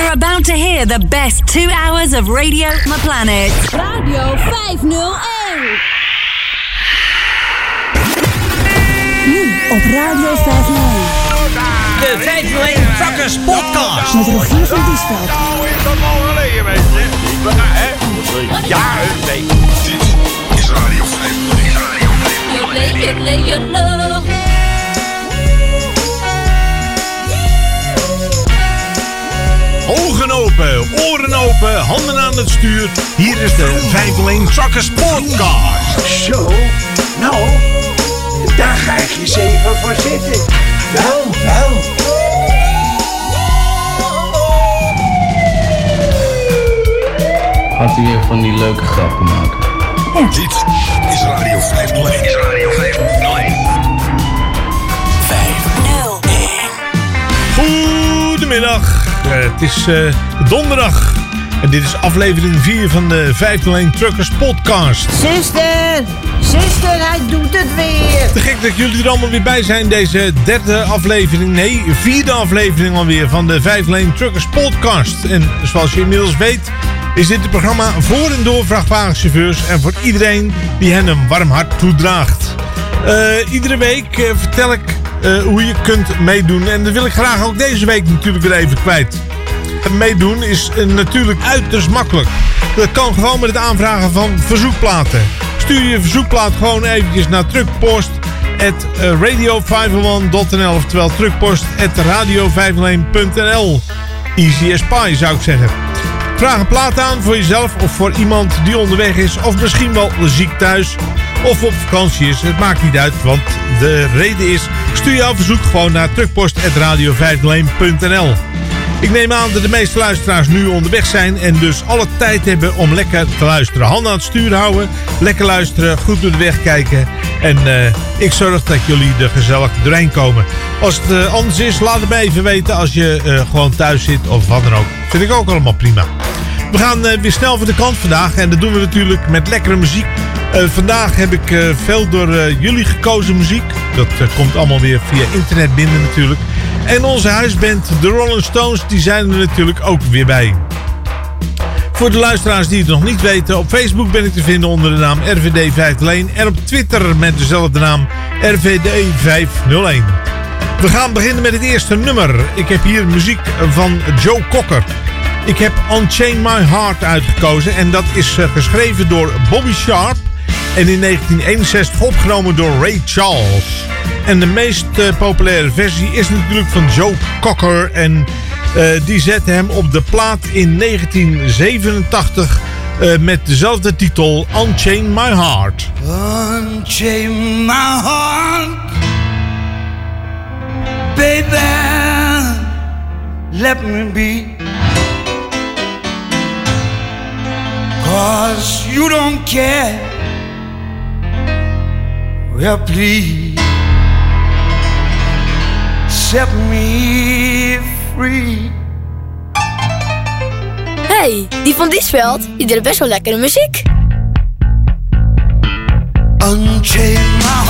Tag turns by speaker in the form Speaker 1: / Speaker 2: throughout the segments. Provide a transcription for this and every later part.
Speaker 1: You're about to hear the best two hours of Radio My Planet.
Speaker 2: Radio 501.
Speaker 3: Nu op Radio 501.
Speaker 4: De 501 Truckers Podcast.
Speaker 3: Met Rogier van Diesveld.
Speaker 5: Nou is dat al geleden, weet je. Ja, hè? Ja, nee.
Speaker 6: Dit is Radio 501. Radio 501.
Speaker 7: Ogen open, oren open, handen aan het stuur. Hier is de 501 Truckers Podcast.
Speaker 8: Zo, nou, daar ga ik eens even voor zitten. Wel, wel.
Speaker 9: Gaat u weer van die leuke grappen maken?
Speaker 6: Dit is Radio 501. Is Radio 501.
Speaker 1: 501.
Speaker 7: Goedemiddag, het is eh, donderdag. En dit is aflevering 4 van de 501 Truckers Podcast.
Speaker 10: Zuster, zuster, hij doet het weer.
Speaker 7: Te gek dat jullie er allemaal weer bij zijn. Deze derde aflevering, nee, vierde aflevering alweer van de 501 Truckers Podcast. En zoals je inmiddels weet, is dit het programma voor en door vrachtwagenchauffeurs. En voor iedereen die hen een warm hart toedraagt. Eh, iedere week eh, vertel ik eh, hoe je kunt meedoen. En dat wil ik graag ook deze week natuurlijk weer even kwijt. Meedoen is eh, natuurlijk uiterst makkelijk. Dat kan gewoon met het aanvragen van verzoekplaten. Stuur je verzoekplaat gewoon eventjes naar truckpost radio501.nl oftewel truckpost radio501.nl Easy as pie zou ik zeggen. Vraag een plaat aan voor jezelf of voor iemand die onderweg is of misschien wel ziek thuis of op vakantie is. Het maakt niet uit, want de reden is stuur jouw verzoek gewoon naar truckpost radio501.nl ik neem aan dat de meeste luisteraars nu onderweg zijn en dus alle tijd hebben om lekker te luisteren. Handen aan het stuur houden, lekker luisteren, goed door de weg kijken. En eh, ik zorg dat jullie er gezellig doorheen komen. Als het eh, anders is, laat het me even weten als je eh, gewoon thuis zit of wat dan ook. Vind ik ook allemaal prima. We gaan weer snel voor de kant vandaag en dat doen we natuurlijk met lekkere muziek. Vandaag heb ik veel door jullie gekozen muziek. Dat komt allemaal weer via internet binnen natuurlijk. En onze huisband, de Rolling Stones, die zijn er natuurlijk ook weer bij. Voor de luisteraars die het nog niet weten, op Facebook ben ik te vinden onder de naam RVD 501 en op Twitter met dezelfde naam RVD 501. We gaan beginnen met het eerste nummer. Ik heb hier muziek van Joe Cocker. Ik heb Unchain My Heart uitgekozen en dat is eh, geschreven door Bobby Sharp en in 1961 opgenomen door Ray Charles. En de meest eh, populaire versie is natuurlijk van Joe Cocker en eh, die zette hem op de plaat in 1987 eh, met dezelfde titel Unchain My Heart.
Speaker 8: Unchain my heart, baby, let me be. Cause you don't care. Well, please set me free.
Speaker 11: hey, die van Diesveld, die deed best wel lekkere muziek.
Speaker 8: Unchain my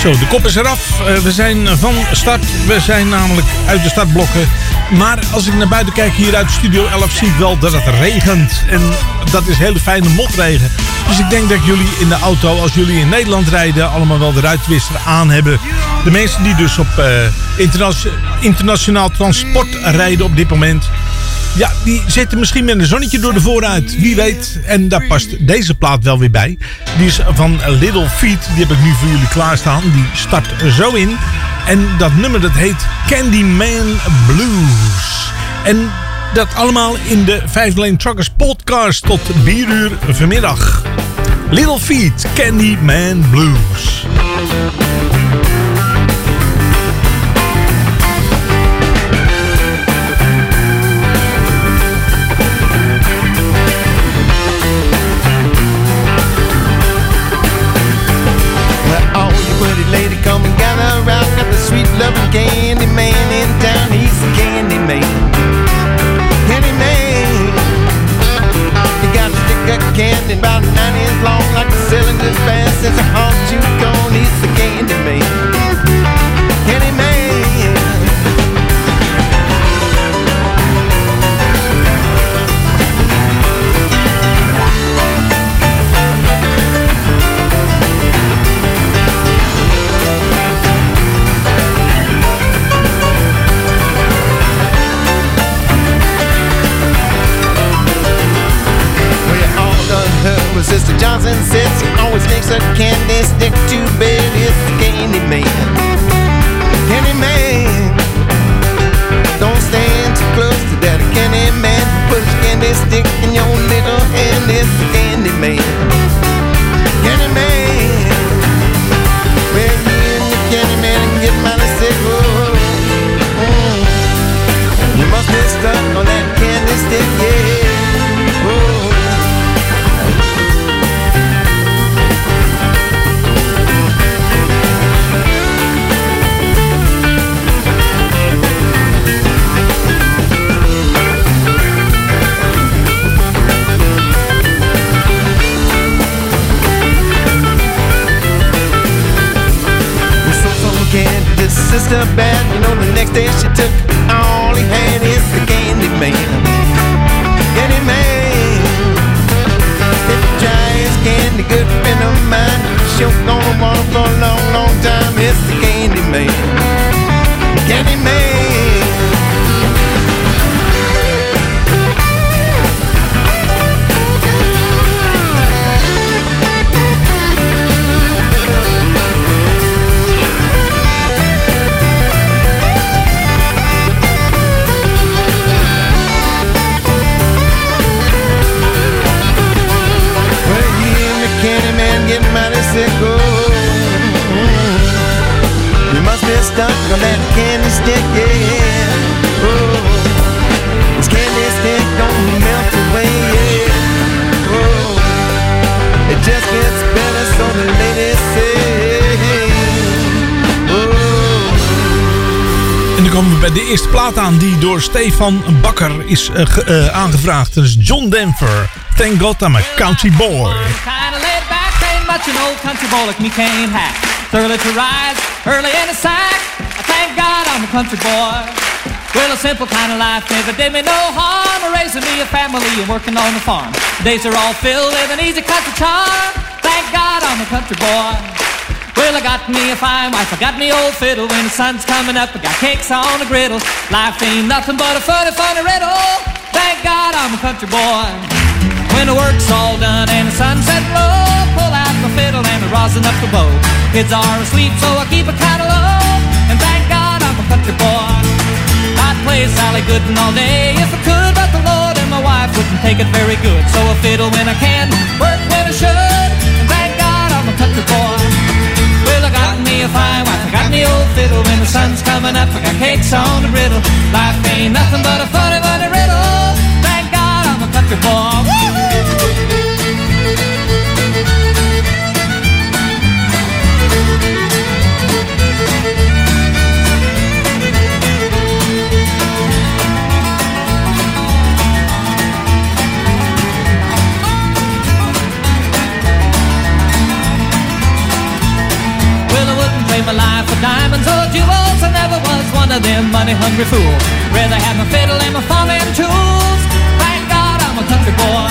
Speaker 12: Zo, de kop is eraf. Uh, we zijn van start. We zijn namelijk uit de startblokken. Maar als ik naar buiten kijk hier uit Studio 11 zie ik wel dat het regent. En dat is hele fijne motregen. Dus ik denk dat jullie in de auto, als jullie in Nederland rijden, allemaal wel de ruitwisser aan hebben. De mensen die dus op interna internationaal transport rijden op dit moment. Ja, die zitten misschien met een zonnetje door de vooruit. Wie weet. En daar past deze plaat wel weer bij. Die is van Little Feet. Die heb ik nu voor jullie klaarstaan. Die start zo in. En dat nummer dat heet Candyman Blues. En dat allemaal in de 5 Lane Truckers podcast tot 4 uur vanmiddag. Little Feet, Candyman Blues. En dan komen we bij de eerste plaat aan die door Stefan Bakker is uh, uh, aangevraagd. Dat is John Denver. Thank God I'm a country boy.
Speaker 13: Kinda laid back, ain't much an old country boy like me can't hack. Early to rise, early in the sack. I thank God I'm a country boy. Well, a simple kind of life never did me no harm. Raising me a family and working on the farm. Days are all filled with an easy country charm. Thank God I'm a country boy. Well, I got me a fine wife, I got me old fiddle. When the sun's coming up, I got cakes on the griddle. Life ain't nothing but a funny, funny riddle. Thank God I'm a country boy. When the work's all done and the sunset low, pull out my fiddle and rosin up the bow. Kids are asleep, so I keep it kinda low. And thank God I'm a country boy. I'd play Sally Gooden all day if I could, but the Lord and my wife wouldn't take it very good. So I fiddle when I can, work when I should. And thank God I'm a country boy. Got me a fine wife, I got me old fiddle. When the sun's coming up, I got cakes on the griddle. Life ain't nothing but a funny, funny riddle. Thank God I'm a country boy. Woo-hoo! Well, I wouldn't play one of them money hungry fools. Rather have my fiddle and my farming tools. Thank God I'm a country boy.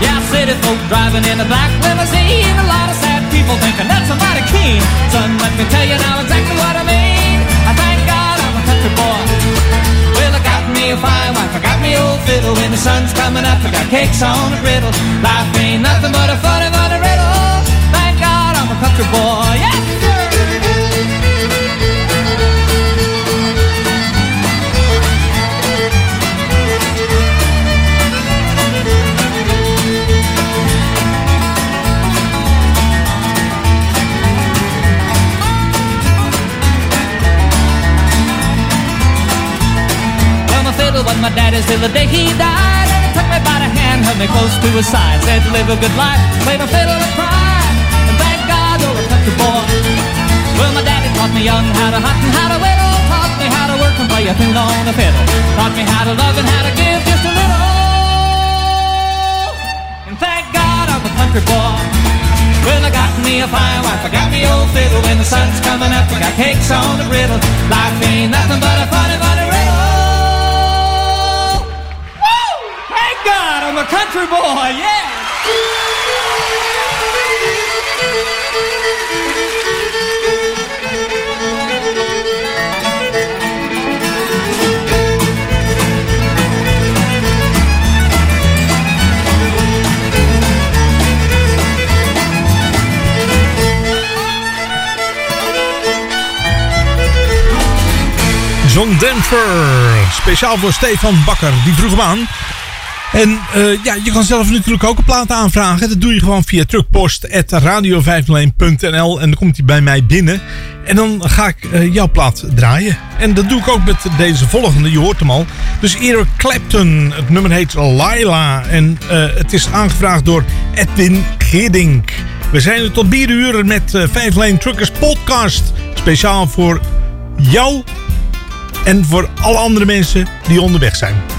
Speaker 13: Yeah, city folk driving in a black limousine. A lot of sad people thinking that's somebody keen. Son, let me tell you now exactly what I mean. I thank God I'm a country boy. Well, I got me a fine wife, I got me old fiddle. When the sun's coming up, I got cakes on a griddle. Life ain't nothing but a funny, funny riddle. Thank God I'm a country boy. Yeah. Well, my daddy's till the day he died. And he took me by the hand, held me close to his side. Said live a good life, play my fiddle and cry. And thank God you're a country boy. Well, my daddy taught me young how to hunt and how to whittle. Taught me how to work and play a tune on the fiddle. Taught me how to love and how to give just a little. And thank God I'm a country boy. Well, I got me a fine wife, I got me old fiddle. When the sun's coming up, I got cakes on the griddle. Life ain't nothing but a funny, funny riddle. A country boy, yeah!
Speaker 14: John Denver. Speciaal voor Stefan Bakker. Die vroeg hem aan. En eh, ja, je kan zelf natuurlijk ook een plaat aanvragen. Dat doe je gewoon via truckpost.radio501.nl En dan komt hij bij mij binnen. En dan ga ik eh, jouw plaat draaien. En dat doe ik ook met deze volgende. Je hoort hem al. Dus Eric Clapton. Het nummer heet Laila. En eh, het is aangevraagd door Edwin Giddink. We zijn er tot 4 uur met uh, 5 Lane Truckers podcast. Speciaal voor jou en voor alle andere mensen die onderweg zijn.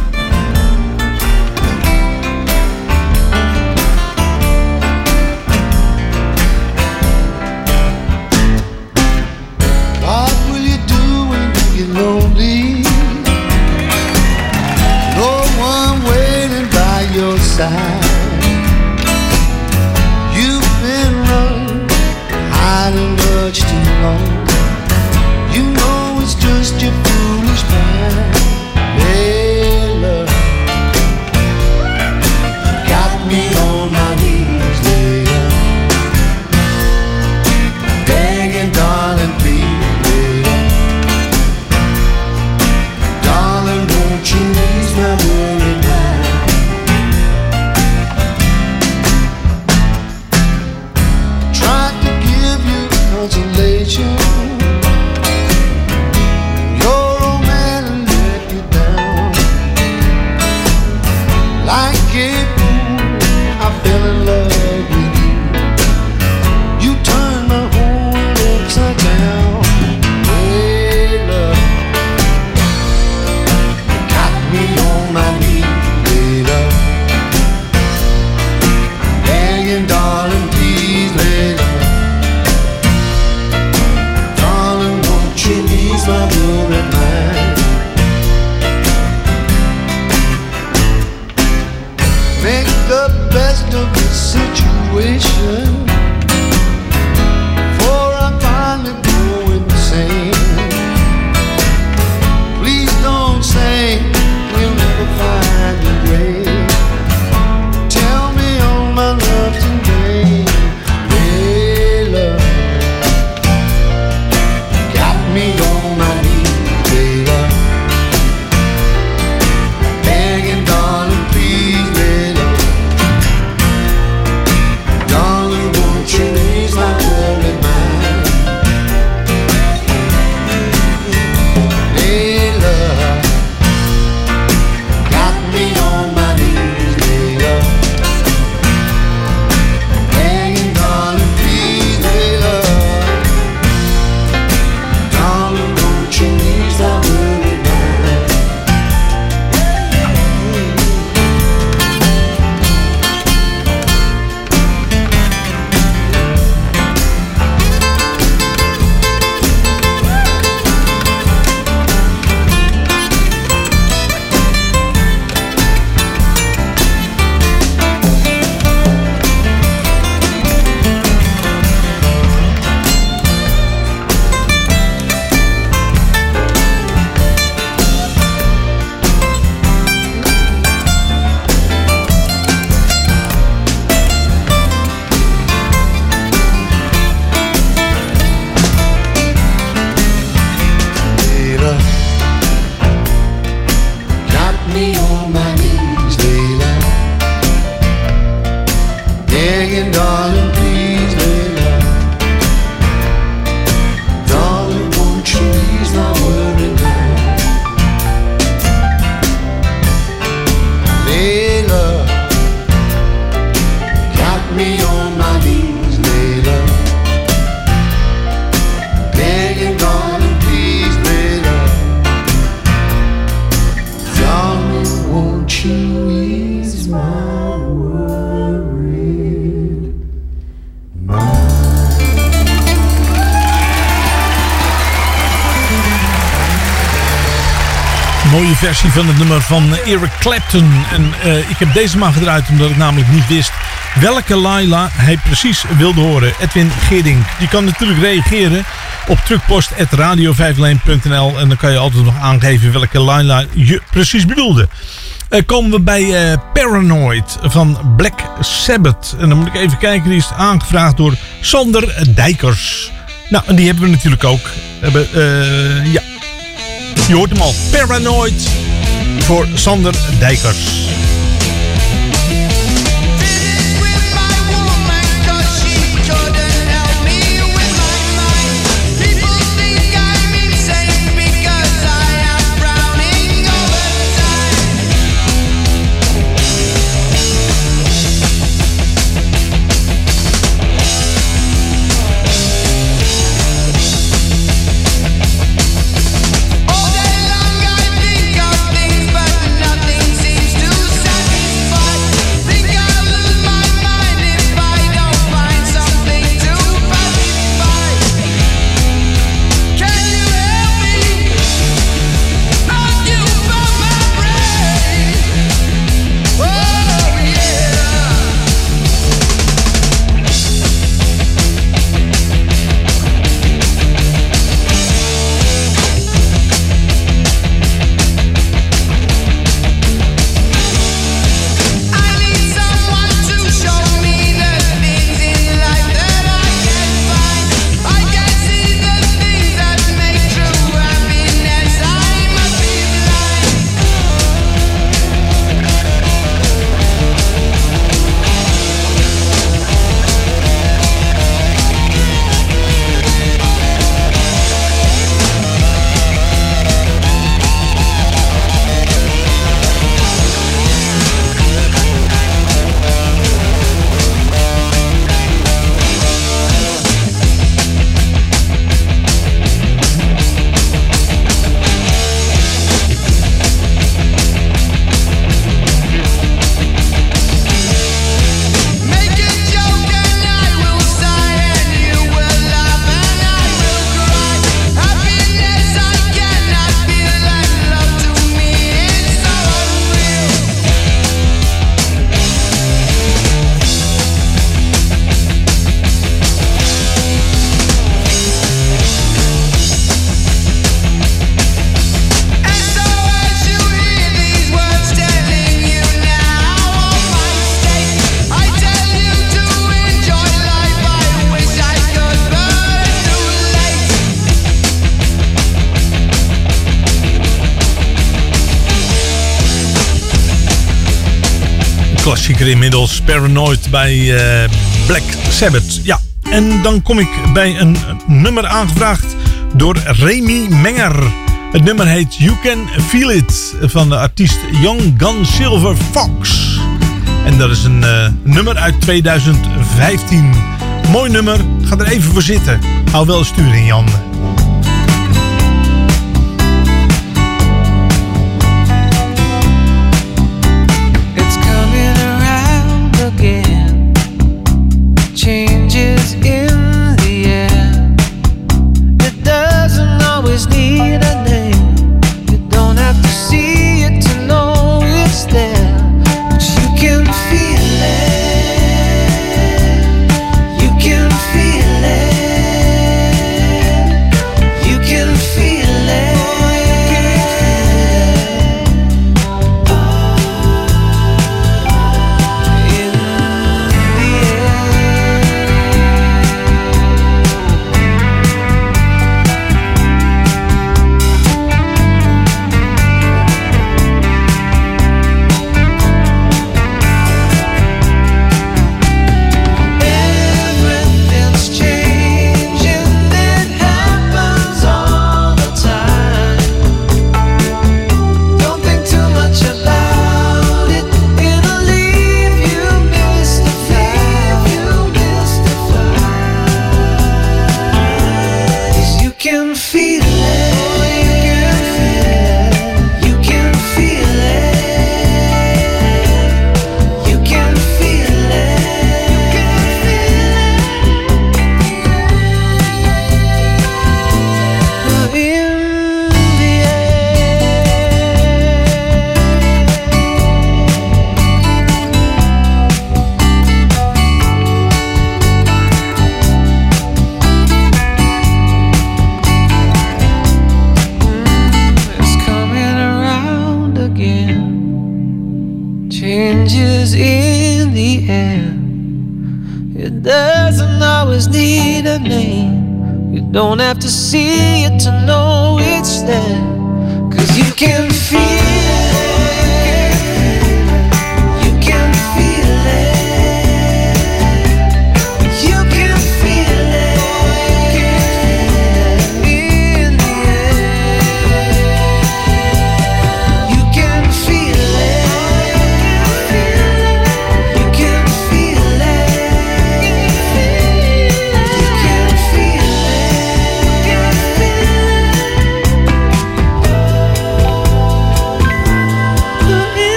Speaker 7: Van het nummer van Eric Clapton. En uh, ik heb deze maar gedraaid omdat ik namelijk niet wist welke Laila hij precies wilde horen. Edwin Geerding. Je kan natuurlijk reageren op truckpost.radio en dan kan je altijd nog aangeven welke Laila je precies bedoelde. Uh, komen we bij uh, Paranoid van Black Sabbath. En dan moet ik even kijken, die is aangevraagd door Sander Dijkers. Nou, en die hebben we natuurlijk ook. Hebben, ja, je hoort hem al. Paranoid voor Sander Dijkers. Paranoid bij uh, Black Sabbath. Ja, en dan kom ik bij een nummer aangevraagd door Remy Menger. Het nummer heet You Can Feel It van de artiest Young Gun Silver Fox. En dat is een uh, nummer uit 2015. Mooi nummer. Ga er even voor zitten. Hou wel stuur in je handen.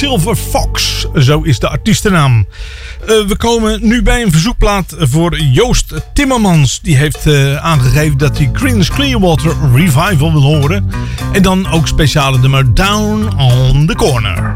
Speaker 7: Silver Fox. Zo is de artiestennaam. Eh, we komen nu bij een verzoekplaat voor Joost Timmermans. Die heeft eh, aangegeven dat hij Creedence Clearwater Revival wil horen. En dan ook speciale nummer
Speaker 15: Down on the Corner.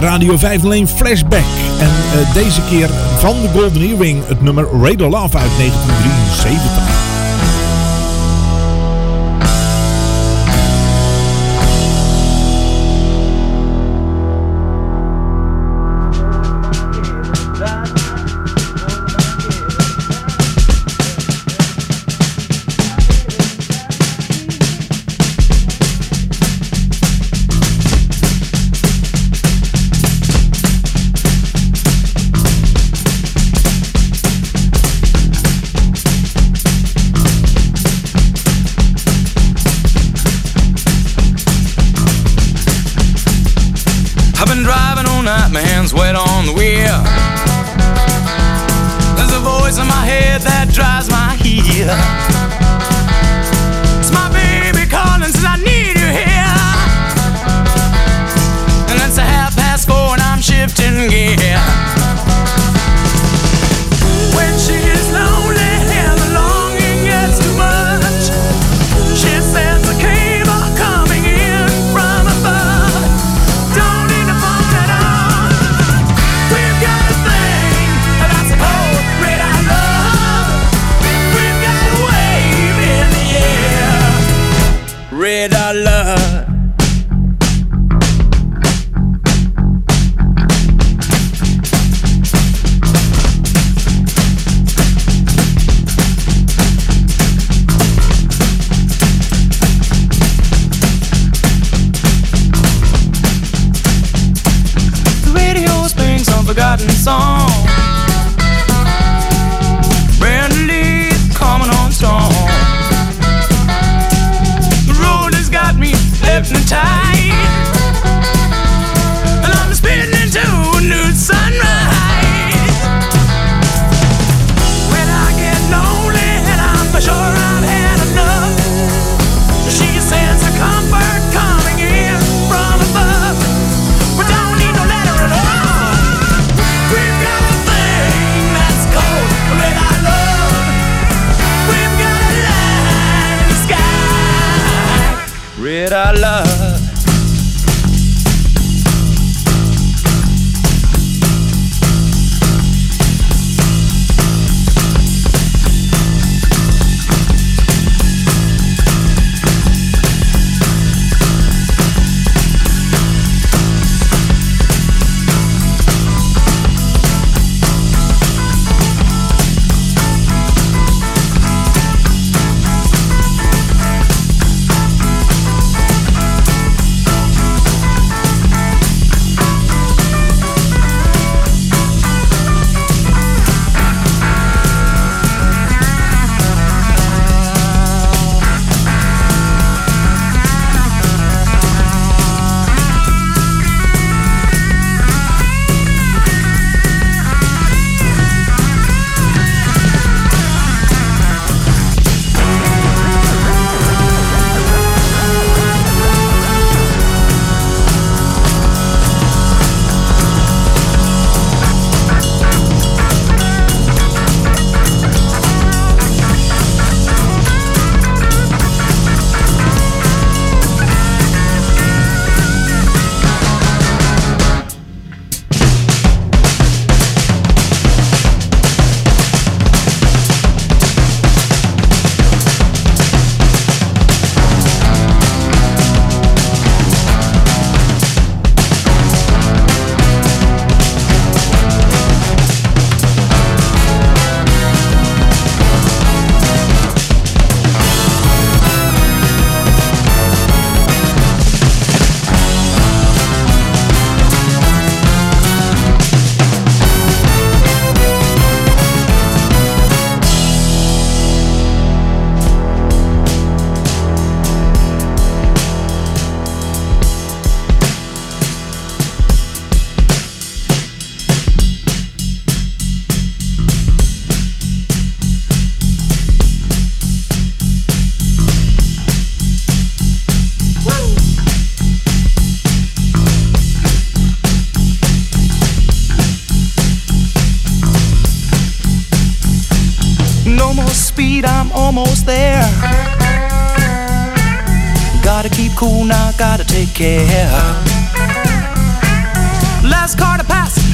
Speaker 7: de Radio 5 alleen Flashback. En eh, deze keer van de Golden Earring het nummer Radar Love uit 1973.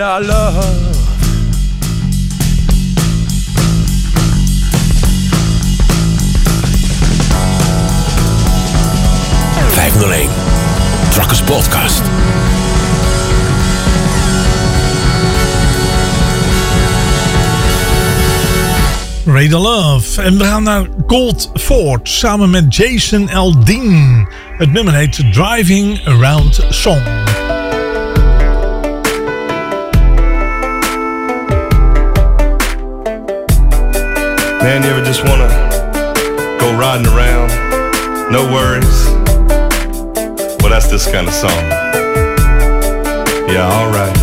Speaker 16: Red
Speaker 17: I love.
Speaker 18: Truckers Podcast.
Speaker 7: Radar Love. En we gaan naar Gold Fort samen met Jason Aldean. Het nummer heet Driving Around Song.
Speaker 19: Man, you ever just wanna go riding around, no worries? Well, that's this kind of song. Yeah, alright.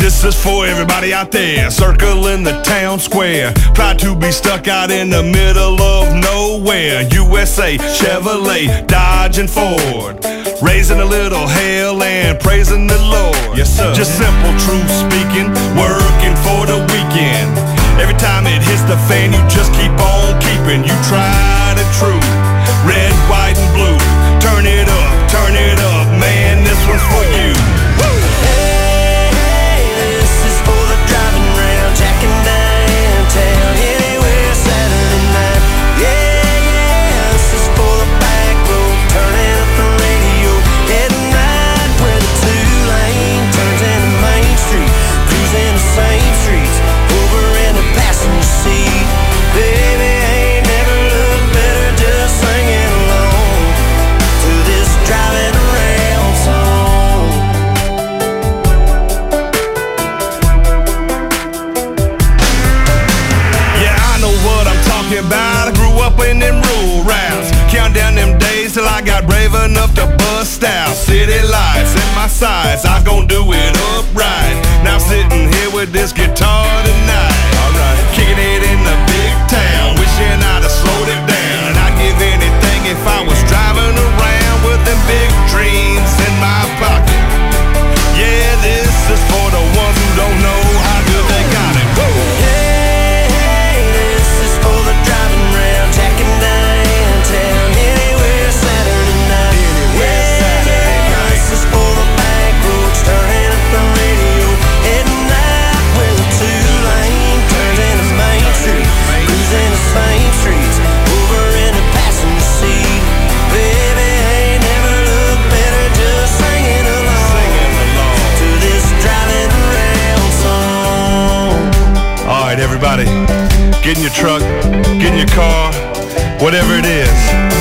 Speaker 19: This is for everybody out there circling the town square. Proud to be stuck out in the middle of nowhere. USA, Chevrolet, Dodge, and Ford. Raising a little hell and praising the Lord. Yes, sir. Just simple truth speaking, working for the weekend. Every time it hits the fan, you just keep on keeping. You tried and true. Red, white, and blue. Turn it up, turn it up, man. This one's for you.
Speaker 20: sides. I'm gonna do it upright. Now I'm sitting here with this guitar. your truck, get in your car, whatever it is.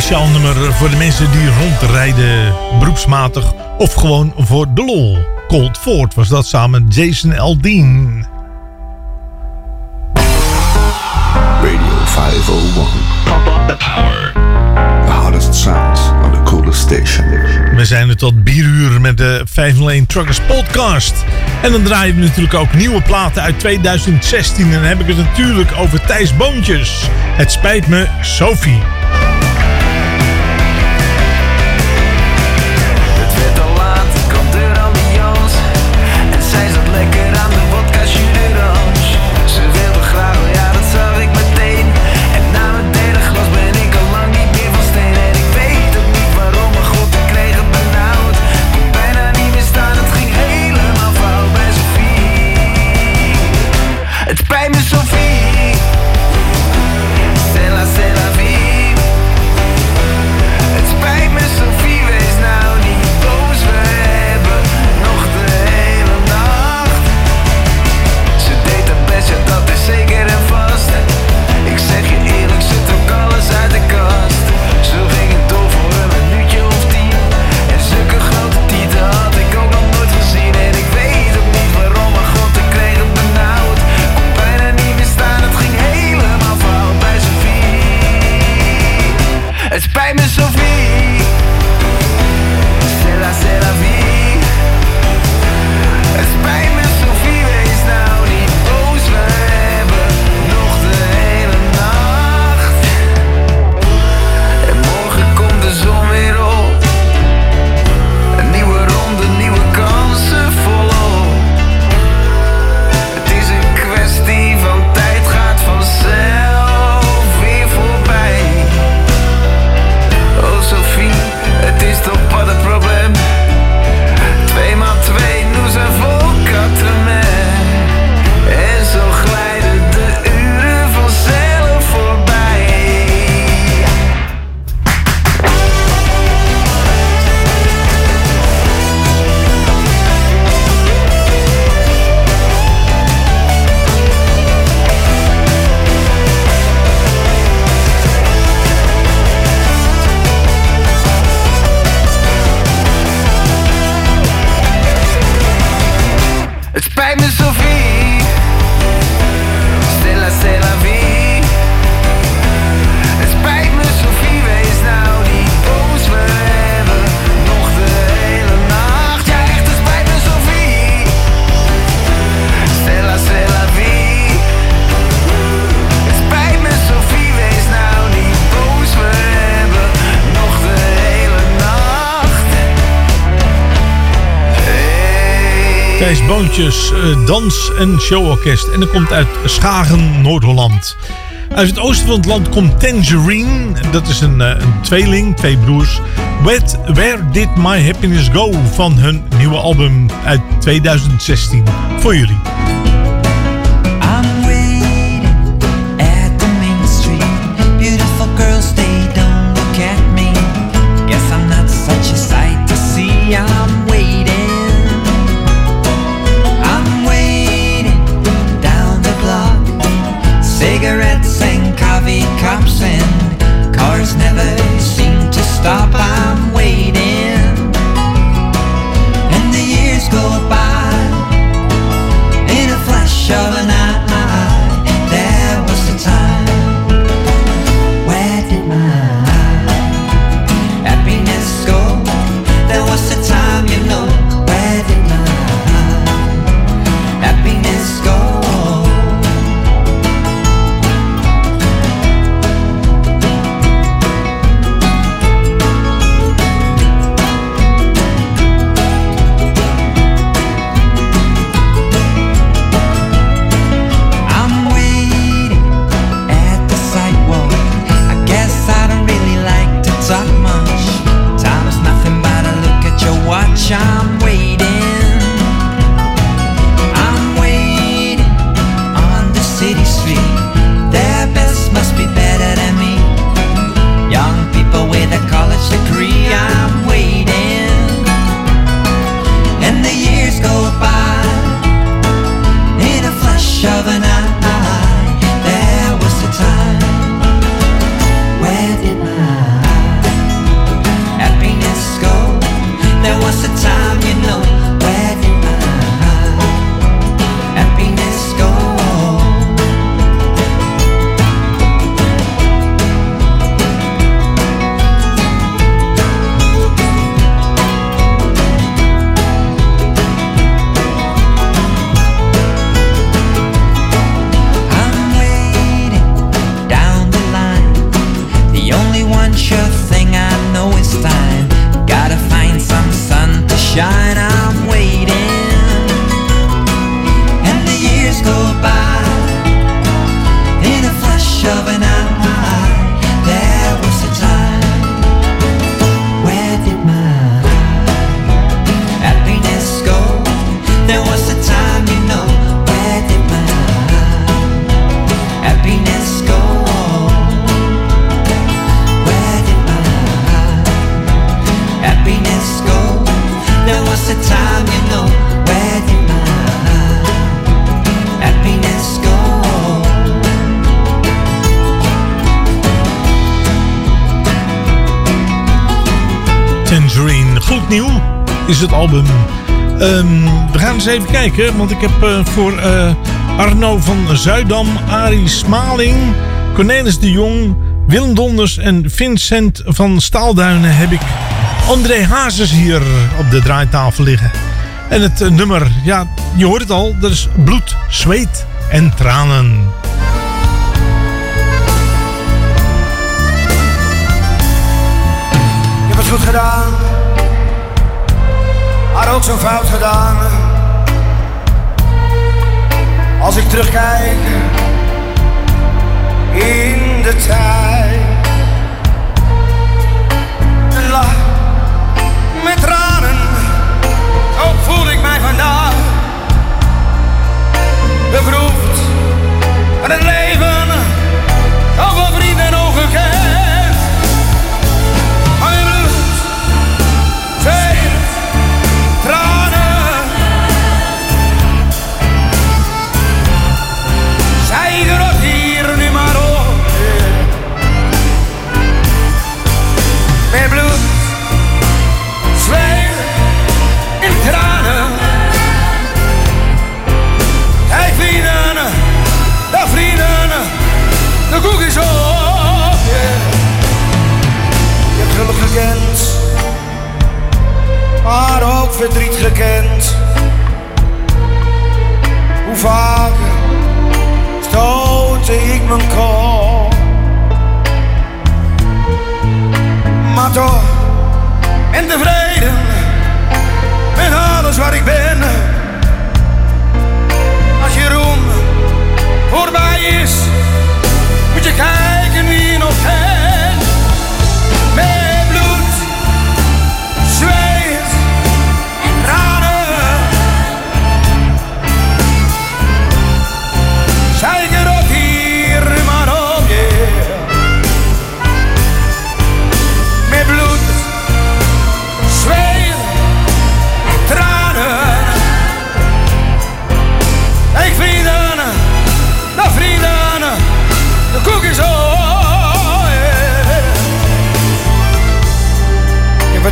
Speaker 7: speciaal nummer voor de mensen die rondrijden beroepsmatig of gewoon voor de lol. Cold Ford was dat samen Jason Aldean.
Speaker 21: Radio 501. Pop up the power. The hardest sounds on the coolest station.
Speaker 7: We zijn er tot bieruur met de 501 Truckers podcast. En dan draaien we natuurlijk ook nieuwe platen uit 2016. En dan heb ik het natuurlijk over Thijs Boontjes. Het spijt me, Sophie.
Speaker 22: Zoontjes eh, Dans- en Showorkest. En dat komt uit Schagen, Noord-Holland. Uit het oosten van het land komt Tangerine. Dat is een, eh, een tweeling, twee broers. Where Did My Happiness Go? Van hun nieuwe album uit 2016. Voor jullie. Nieuw is het album. Ehm, we gaan eens even kijken, want ik heb eh, voor eh, Arno van Zuidam, Arie Smaling, Cornelis de Jong, Willem Donders en Vincent van Staalduinen heb ik André Hazes hier op de draaitafel liggen. En het eh, nummer, ja, je hoort het al, dat is bloed, zweet en tranen.
Speaker 8: Je hebt het goed gedaan maar ook zo'n fout gedaan. Als ik terugkijk in de tijd. Een lach met tranen, ook voel ik mij vandaag. Bevroefd en het leven. que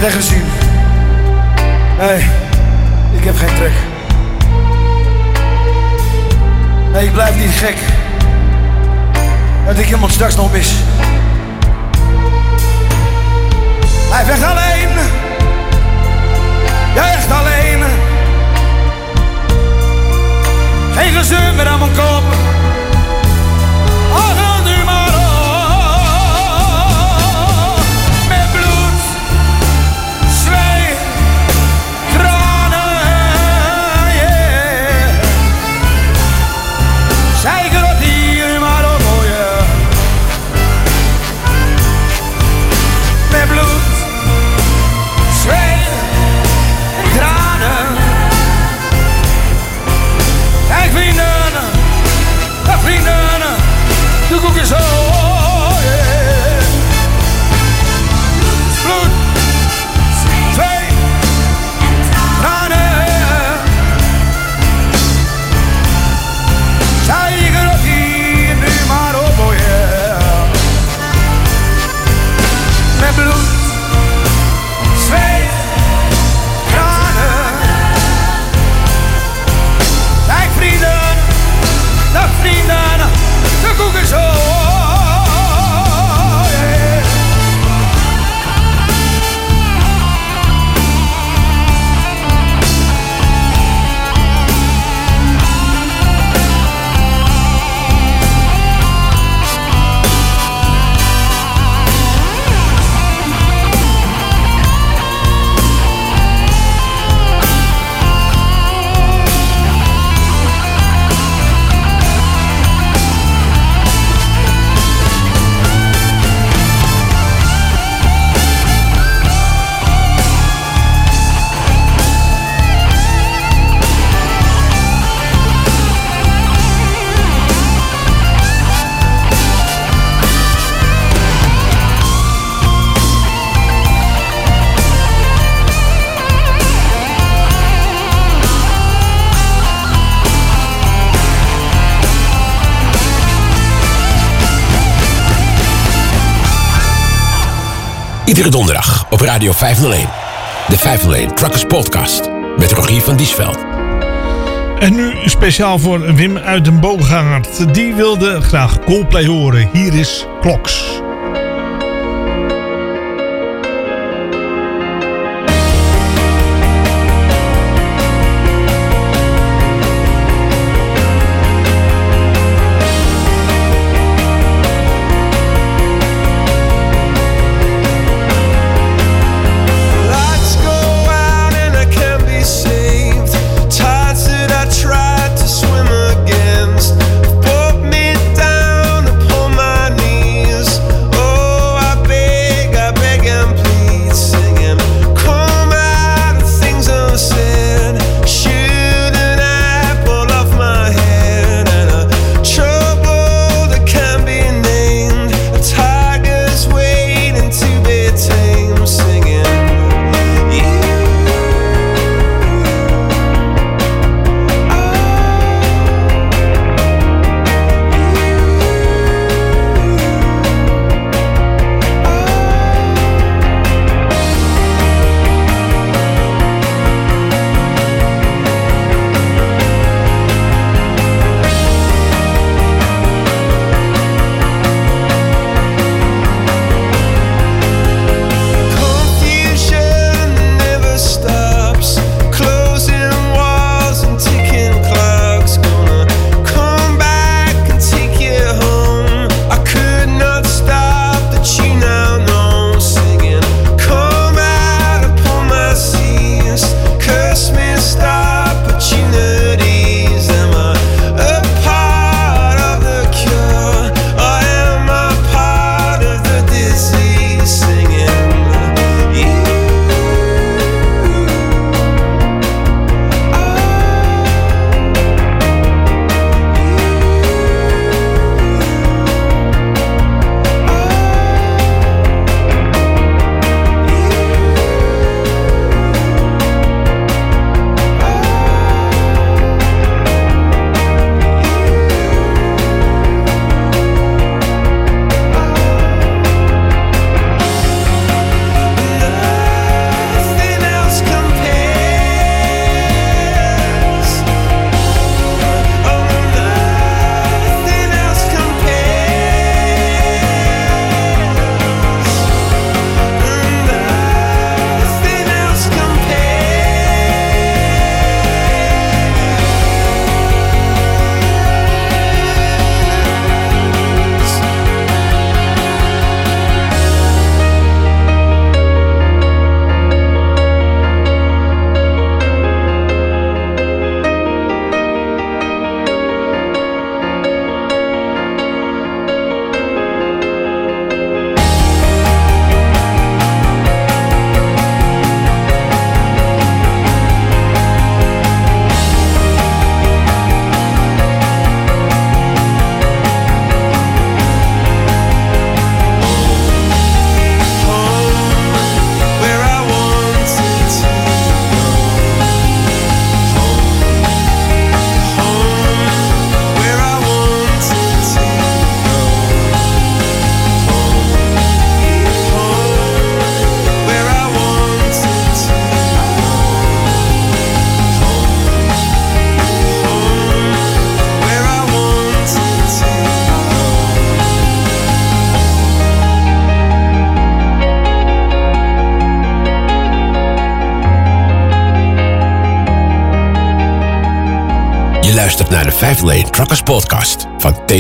Speaker 8: weggezien. Nee, ik heb geen trek. Nee, ik blijf niet gek. Dat ik iemand straks nog mis. Hij vecht alleen. Ja, echt alleen. Geen gezeur meer aan mijn kop.
Speaker 18: Iedere donderdag op Radio 501. De 501 Truckers Podcast. Met Rogier van Diesveld.
Speaker 5: En nu speciaal voor Wim uit den Boomgaard. Die wilde graag Coldplay horen. Hier is Kloks.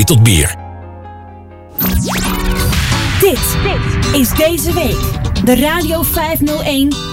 Speaker 18: Tot bier.
Speaker 23: Dit is deze week de Radio 501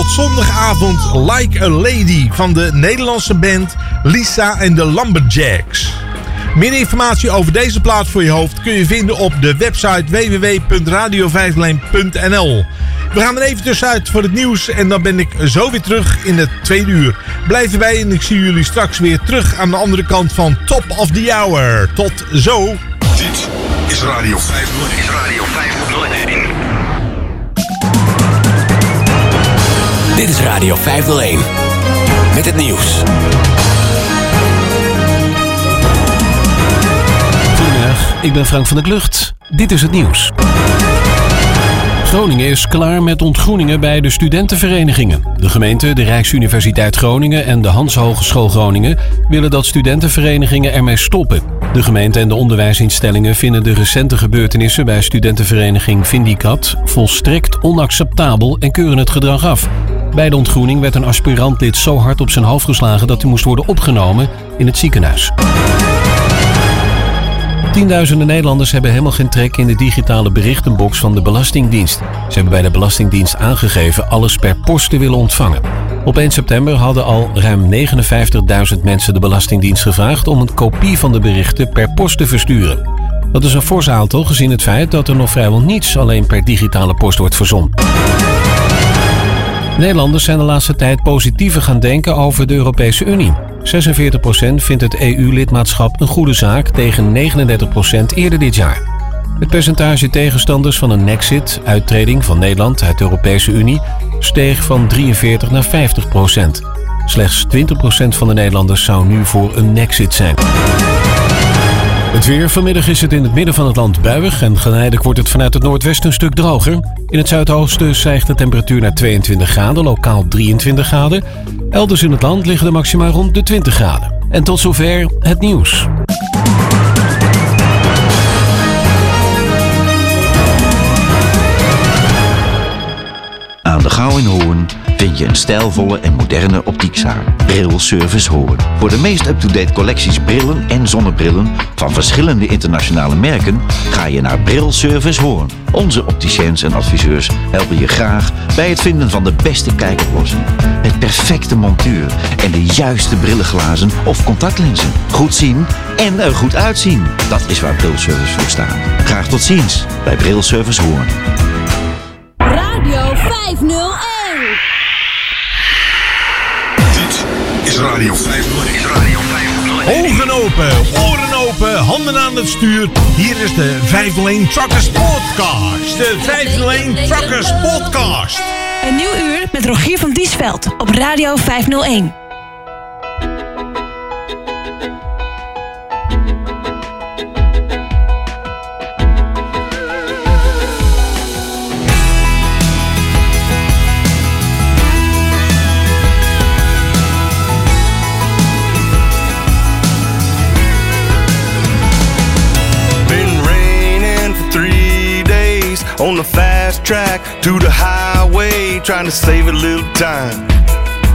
Speaker 7: tot zondagavond Like a Lady van de Nederlandse band Lisa en de Lumberjacks. Meer informatie over deze plaat voor je hoofd kun je vinden op de website wwwradio We gaan er even tussenuit voor het nieuws en dan ben ik zo weer terug in het tweede uur. Blijf erbij en ik zie jullie straks weer terug aan de andere kant van Top of the Hour. Tot zo!
Speaker 6: Dit is Radio 501. Is Radio 501.
Speaker 18: Dit is Radio 501. Met het nieuws.
Speaker 24: Goedemiddag, ik ben Frank van der Klucht. Dit is het nieuws. Groningen is klaar met ontgroeningen bij de studentenverenigingen. De gemeente, de Rijksuniversiteit Groningen en de Hans Hogeschool Groningen willen dat studentenverenigingen ermee stoppen. De gemeente en de onderwijsinstellingen vinden de recente gebeurtenissen bij studentenvereniging Vindicat volstrekt onacceptabel en keuren het gedrag af. Bij de ontgroening werd een aspirantlid zo hard op zijn hoofd geslagen dat hij moest worden opgenomen in het ziekenhuis. Tienduizenden Nederlanders hebben helemaal geen trek in de digitale berichtenbox van de Belastingdienst. Ze hebben bij de Belastingdienst aangegeven alles per post te willen ontvangen. Op 1 september hadden al ruim 59.000 mensen de Belastingdienst gevraagd om een kopie van de berichten per post te versturen. Dat is een fors aantal gezien het feit dat er nog vrijwel niets alleen per digitale post wordt verzonden. Nederlanders zijn de laatste tijd positiever gaan denken over de Europese Unie. 46% vindt het EU-lidmaatschap een goede zaak tegen 39% eerder dit jaar. Het percentage tegenstanders van een Nexit, uittreding van Nederland uit de Europese Unie, steeg van 43 naar 50% Slechts 20% van de Nederlanders zou nu voor een Nexit zijn. Het weer. Vanmiddag is het in het midden van het land buiig en geleidelijk wordt het vanuit het noordwesten een stuk droger. In het zuidoosten stijgt de temperatuur naar 22 graden, lokaal 23 graden. Elders in het land liggen de maxima rond de 20 graden. En tot zover het nieuws.
Speaker 25: Aan de Gouw in Hoorn vind je een stijlvolle en moderne optiekzaak. Brilservice Hoorn. Voor de meest up-to-date collecties brillen en zonnebrillen van verschillende internationale merken ga je naar Brilservice Hoorn. Onze opticiens en adviseurs helpen je graag bij het vinden van de beste kijkoplossing. Het perfecte montuur en de juiste brillenglazen of contactlenzen. Goed zien en er goed uitzien. Dat is waar Brilservice voor staat. Graag tot ziens bij Brilservice Hoorn.
Speaker 23: Radio 501.
Speaker 6: Radio 501. Is Radio 501.
Speaker 7: Ogen open, oren open, handen aan het stuur. Hier is de 501 Truckers Podcast. De 501 Truckers Podcast.
Speaker 23: Een nieuw uur met Rogier van Diesveld op Radio 501.
Speaker 19: On the fast track to the highway, trying to save a little time.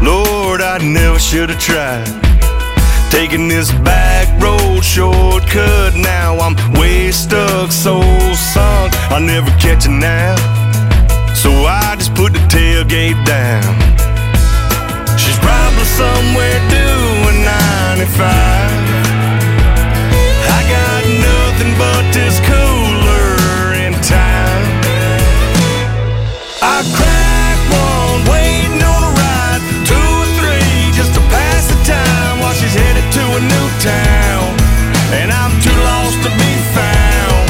Speaker 19: Lord, I never should have tried. Taking this back road shortcut, now I'm way stuck, so sunk, I'll never catch it now. So I just put the tailgate down. She's probably somewhere doing 95. I got nothing but this cooler I crack one, waiting on a ride. Two or three, just to pass the time while she's headed to a new town. And I'm too lost to be found.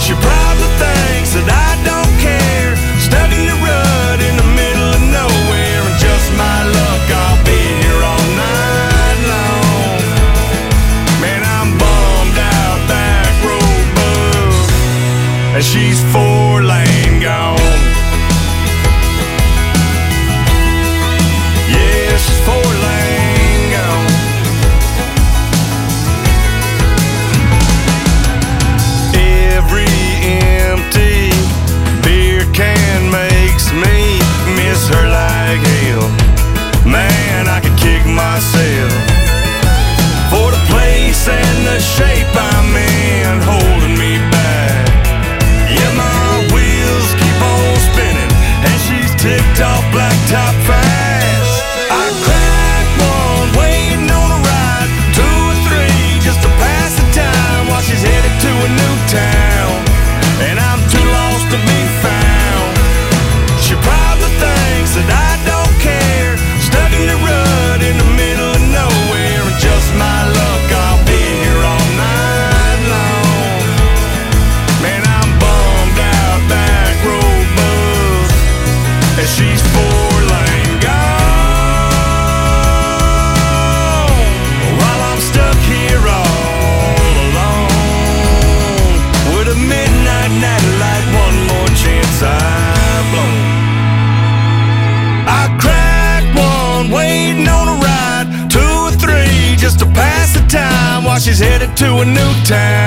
Speaker 19: She probably thinks that I don't care. Stuck in the rut in the middle of nowhere,
Speaker 20: and just my luck, I'll be here all night long. Man, I'm bummed out back road and she's four.
Speaker 7: Town,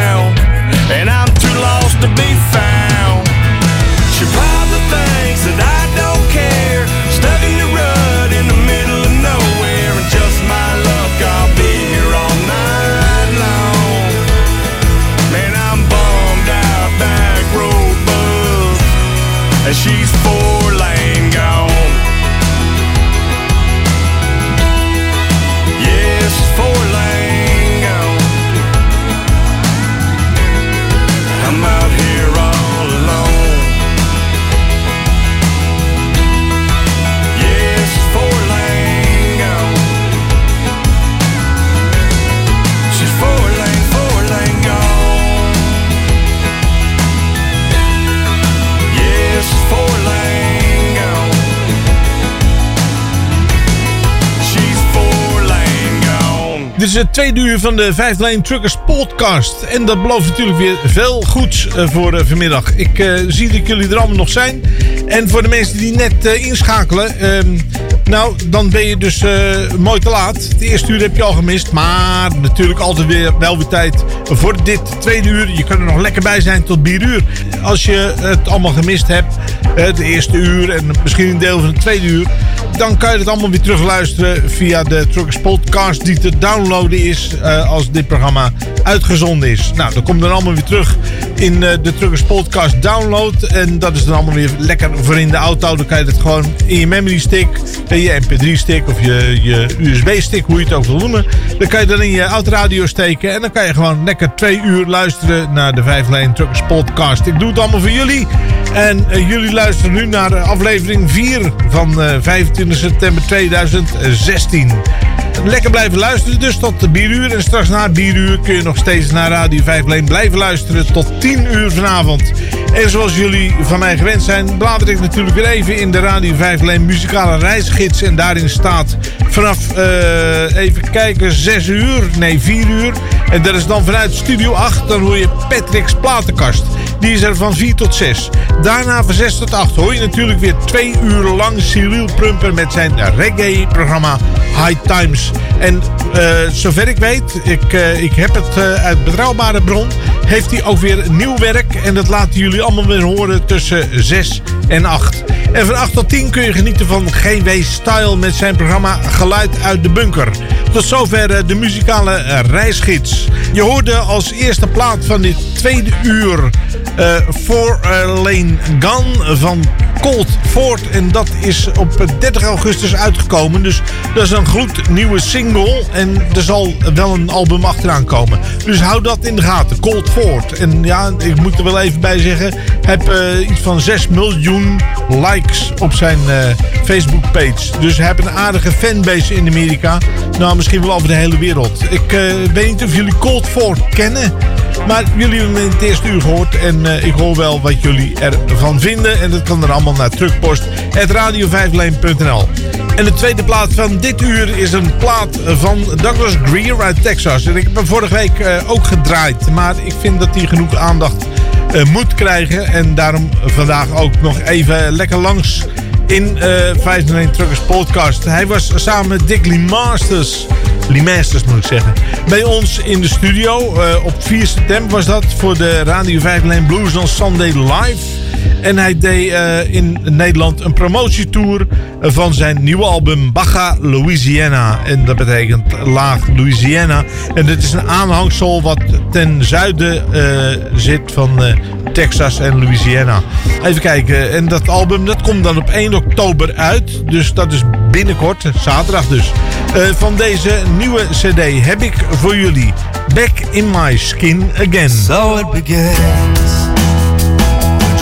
Speaker 7: het tweede uur van de 5 Lane Truckers podcast. En dat belooft natuurlijk weer veel goeds eh, voor eh, vanmiddag. Ik eh, zie dat jullie er allemaal nog zijn. En voor de mensen die net inschakelen. ehm, nou, dan ben je dus mooi te laat. Het eerste uur heb je al gemist. Maar natuurlijk altijd weer wel weer tijd voor dit tweede uur. Je kan er nog lekker bij zijn tot 4 uur. Als je het allemaal gemist hebt. Het eerste uur en misschien een deel van het tweede uur. Dan kan je het allemaal weer terugluisteren via de Truckers Podcast die te downloaden is eh, als dit programma uitgezonden is. Nou, dat komt dan allemaal weer terug in eh, de Truckers Podcast download. En dat is dan allemaal weer lekker voor in de auto. Dan kan je het gewoon in je memory stick, in je mp3 stick of je, je USB stick, hoe je het ook wil noemen. Dan kan je dan in je autoradio steken. En dan kan je gewoon lekker twee uur luisteren naar de 5 Lane Truckers Podcast. Ik doe het allemaal voor jullie. En eh, jullie luisteren nu naar de aflevering 4 van eh, 25 september 2016. Lekker blijven luisteren dus tot de 4 uur. En straks na 4 uur kun je nog steeds naar Radio 5 Leen blijven luisteren tot 10 uur vanavond. En zoals jullie van mij gewend zijn, blader ik natuurlijk weer even in de Radio 5 Leen muzikale reisgids. En daarin staat vanaf, eh, even kijken, 6 uur, nee 4 uur. En dat is dan vanuit Studio 8, dan hoor je Patrick's Platenkast. Die is er van 4 tot 6. Daarna van 6 tot 8 hoor je natuurlijk weer 2 uur lang Cyril Prumper met zijn reggae-programma High Times. En eh, zover ik weet, ik, eh, ik heb het eh, uit betrouwbare bron, heeft hij ook weer nieuw werk. En dat laten jullie allemaal weer horen tussen 6 en 8. En van 8 tot 10 kun je genieten van GW Style met zijn programma Geluid uit de Bunker. Tot zover eh, de muzikale eh, reisgids. Je hoorde als eerste plaat van dit tweede uur eh Four Lane Gun van Cold Ford. En dat is op eh, 30 augustus uitgekomen. Dus dat is een gloednieuwe single. En er zal wel een album achteraan komen. Dus hou dat in de gaten. Cold Ford. En ja, ik moet er wel even bij zeggen. Heb eh, iets van 6 miljoen likes op zijn eh, Facebook page. Dus hij heeft een aardige fanbase in Amerika. Nou, misschien wel over de hele wereld. Ik eh, weet niet of jullie Cold Ford kennen. Maar jullie hebben in het eerste uur gehoord. En ik hoor wel wat jullie ervan vinden. En dat kan er allemaal naar terugpost.radio5leen.nl En de tweede plaat van dit uur is een plaat van Douglas Greer uit Texas. En ik heb hem vorige week ook gedraaid. Maar ik vind dat hij genoeg aandacht moet krijgen. En daarom vandaag ook nog even lekker langs in eh 501 Truckers podcast. Hij was samen met Dick Lee Masters, Lee Masters moet ik zeggen, bij ons in de studio. Eh, op 4 september was dat voor de Radio 5 Lane Blues on Sunday Live. En hij deed eh, in Nederland een promotietour van zijn nieuwe album Baja Louisiana. En dat betekent Laag Louisiana. En dit is een aanhangsel wat ten zuiden eh, zit van eh, Texas en Louisiana. Even kijken. En dat album dat komt dan op 1 oktober uit. Dus dat is binnenkort, zaterdag dus. Van deze nieuwe cd heb ik voor jullie Back in My Skin Again.
Speaker 8: So it begins.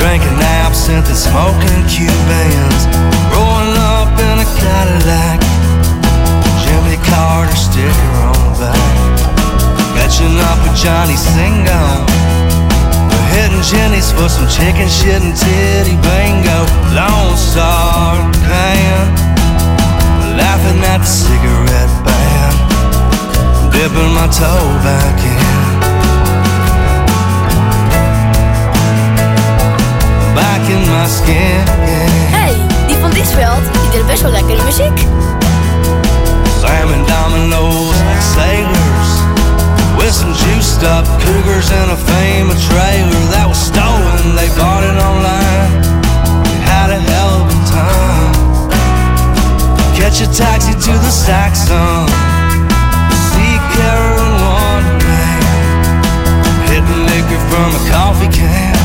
Speaker 8: Drinking absinthe and smoking Cubans. Rolling up in a Cadillac. Jimmy Carter sticker on the back. Catching up with Johnny Singo. We're hitting Jenny's for some chicken shit and titty bingo. Lone Star can. Laughing at the cigarette band. Dipping my toe back in. in my skin. Yeah.
Speaker 11: Hey, die van Disveld, die deden best wel lekkere muziek.
Speaker 8: Slam and dominoes like sailors. With some juiced up cougars and a famous trailer that was stolen. They bought it online. Had a hell of a time. Catch a taxi to the Saxon. See Karen one night. Hitting liquor from a coffee can.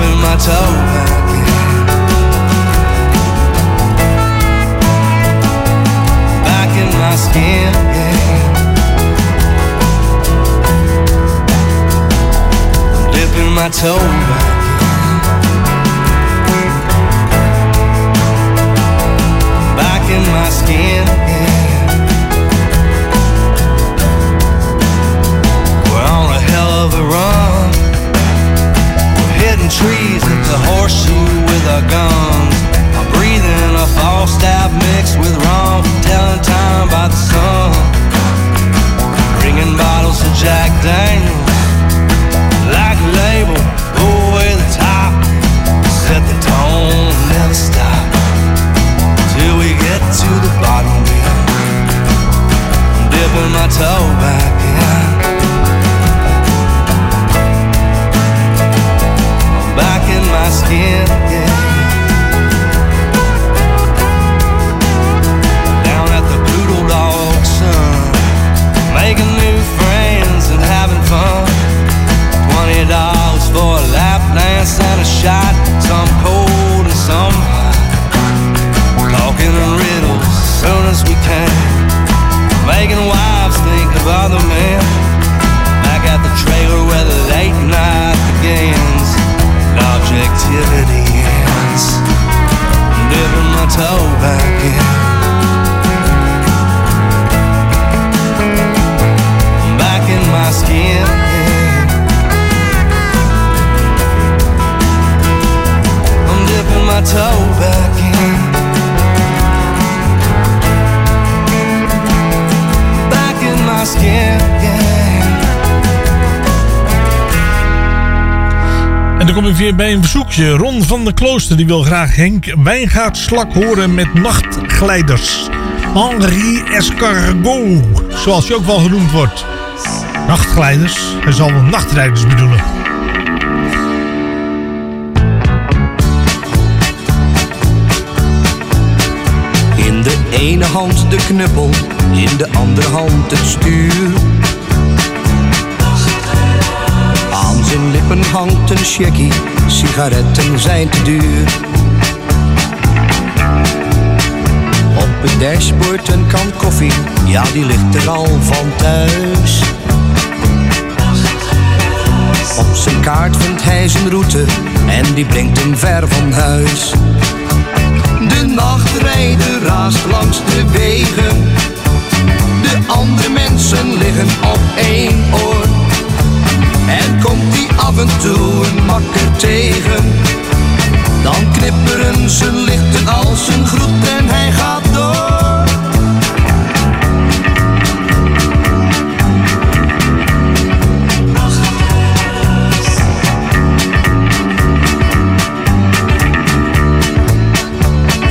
Speaker 8: Dipping my toe back in, back in my skin. Yeah. Dipping my toe back. back in my skin. Yeah. We're on a hell of a run. We're trees at the horseshoe with our guns. I'm breathing a false stab mixed with rum, telling time by the sun. Bringing bottles of Jack Daniels like a label, go away the top, set the tone, never stop till we get to the bottom. I'm dipping my toe back in. Back in my skin. Yeah.
Speaker 7: Kom weer bij een bezoekje. Ron van der Klooster die wil graag Henk Wijngaard Slak horen met nachtglijders. Henri Escargot, zoals hij ook wel genoemd wordt. Nachtglijders, hij zal wel nachtrijders bedoelen.
Speaker 26: In de ene hand de knuppel, in de andere hand het stuur. Zijn lippen hangt een checkie, sigaretten zijn te duur. Op het dashboard een kan koffie, ja die ligt er al van thuis. Op zijn kaart vindt hij zijn route en die brengt hem ver van huis. De nachtrijder raast langs de wegen. De andere mensen liggen op één oor. En komt hij af en toe een makker tegen. Dan knipperen zijn lichten als een groet en hij gaat door.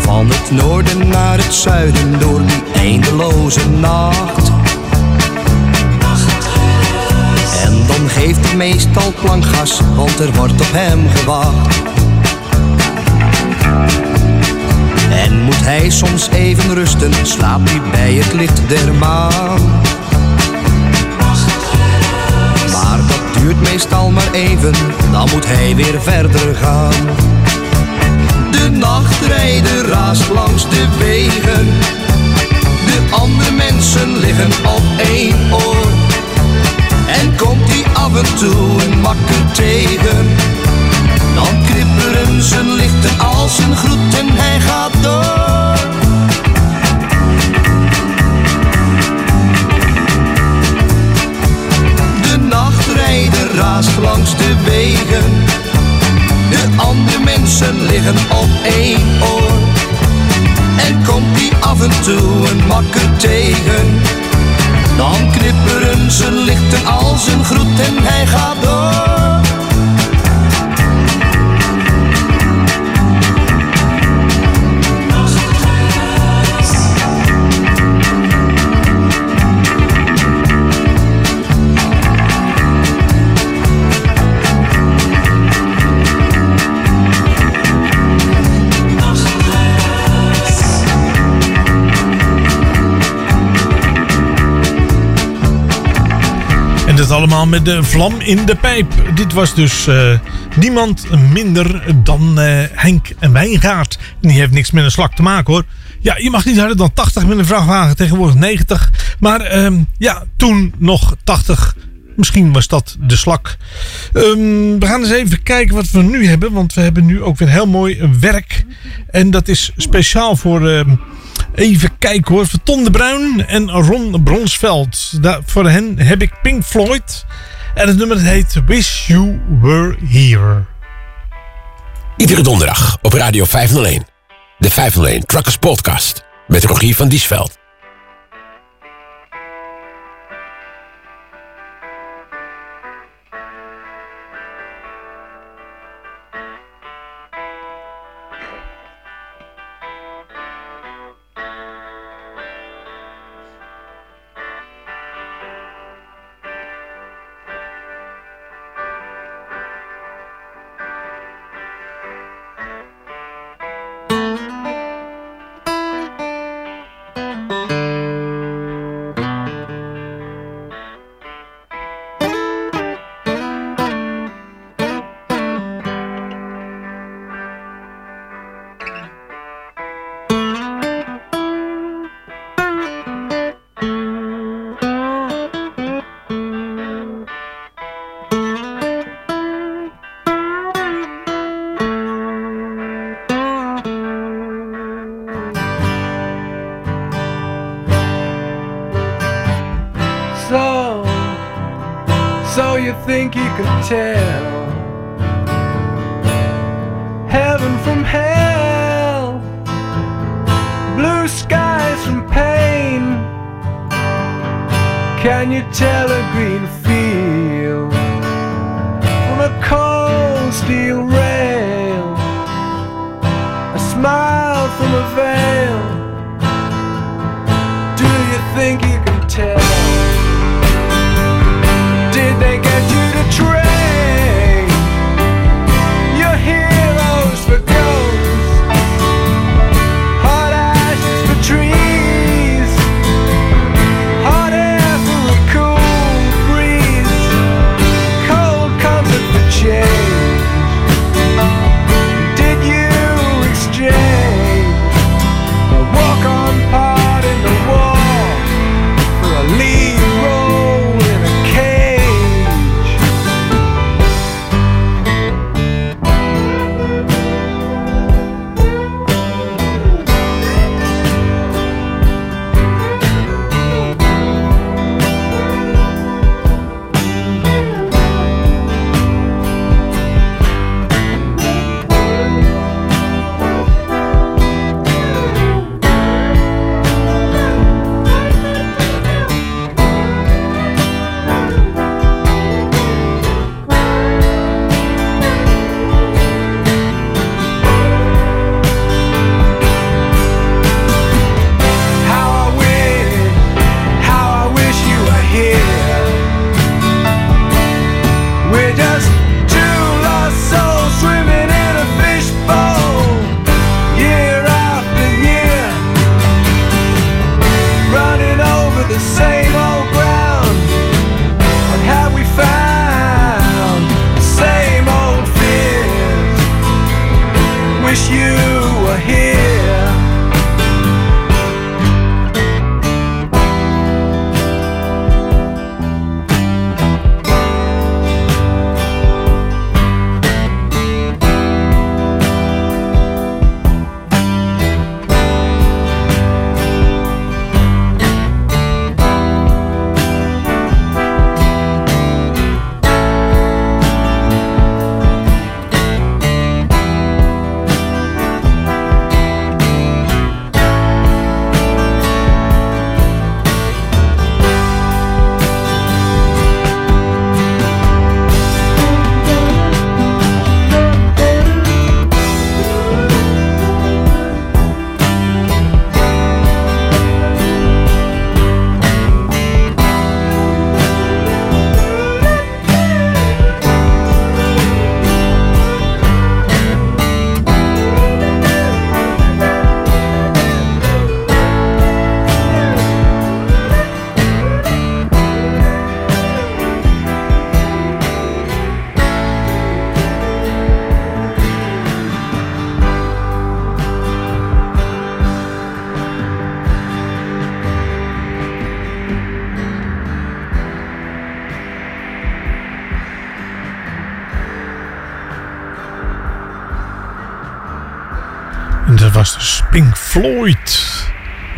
Speaker 26: Van het noorden naar het zuiden door die eindeloze nacht. Geeft meestal plankgas, want er wordt op hem gewacht. En moet hij soms even rusten, slaapt hij bij het licht der maan. Maar dat duurt meestal maar even, dan moet hij weer verder gaan. De nachtrijder raast langs de wegen. De andere mensen liggen op één oor. En hij af en toe een makker tegen. Dan knipperen zijn lichten als een groet en hij gaat door. De nachtrijder raast langs de wegen. De andere mensen liggen op één oor. En komt hij af en toe een makker tegen. Dan knipperen zijn lichten als een groet en hij gaat door.
Speaker 7: Allemaal met de vlam in de pijp. Dit was dus eh, niemand minder dan eh, Henk Wijngaard. Die heeft niks met een slak te maken hoor. Ja, je mag niet harder dan 80 met een vrachtwagen, tegenwoordig 90. Maar ehm, ja, toen nog 80. Misschien was dat de slak. Ehm, we gaan eens even kijken wat we nu hebben. Want we hebben nu ook weer heel mooi werk. En dat is speciaal voor... ehm, Even kijken hoor. Voor Ton de Bruin en Ron Bronsveld. Daar, voor hen heb ik Pink Floyd. En het nummer heet Wish You Were Here.
Speaker 8: Iedere donderdag op Radio 501. De 501 Truckers Podcast. Met Rogier van Diesveld.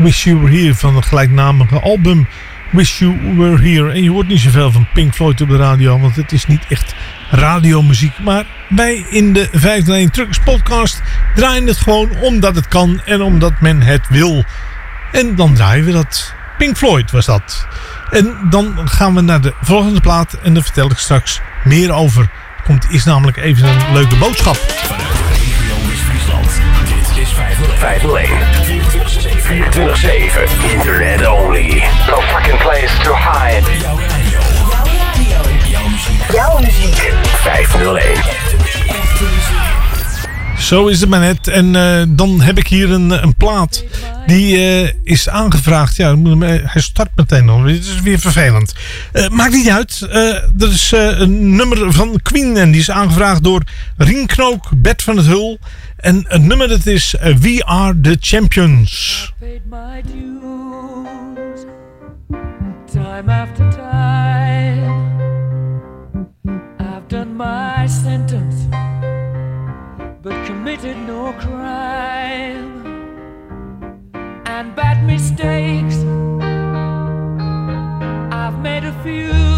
Speaker 27: Wish You Were Here
Speaker 7: van het gelijknamige album Wish You Were Here. En je hoort niet zoveel van Pink Floyd op de radio, want het is niet echt radiomuziek. Maar wij in de 501 Truckers podcast draaien het gewoon omdat het kan en omdat men het wil. En dan draaien we dat. Pink Floyd was dat. En dan gaan we naar de volgende plaat en daar vertel ik straks meer over. Komt is namelijk even een leuke boodschap.
Speaker 18: Friesland. Dit is 501. 24-7. Internet only. No fucking place to hide. Jouw radio. Jouw muziek. Jouw muziek. 501.
Speaker 7: Zo is het maar net. En eh, dan heb ik hier een, een plaat. Die eh, is aangevraagd. Ja, eh, hij start meteen al. Dit is weer vervelend. Eh, maakt niet uit. Er is een nummer van Queen. En die is aangevraagd door Rien Knook, Bert van het Hul. En het nummer dat is We Are The Champions.
Speaker 16: time after time. I've done my sentence, but committed no crime. And bad mistakes, I've made a few.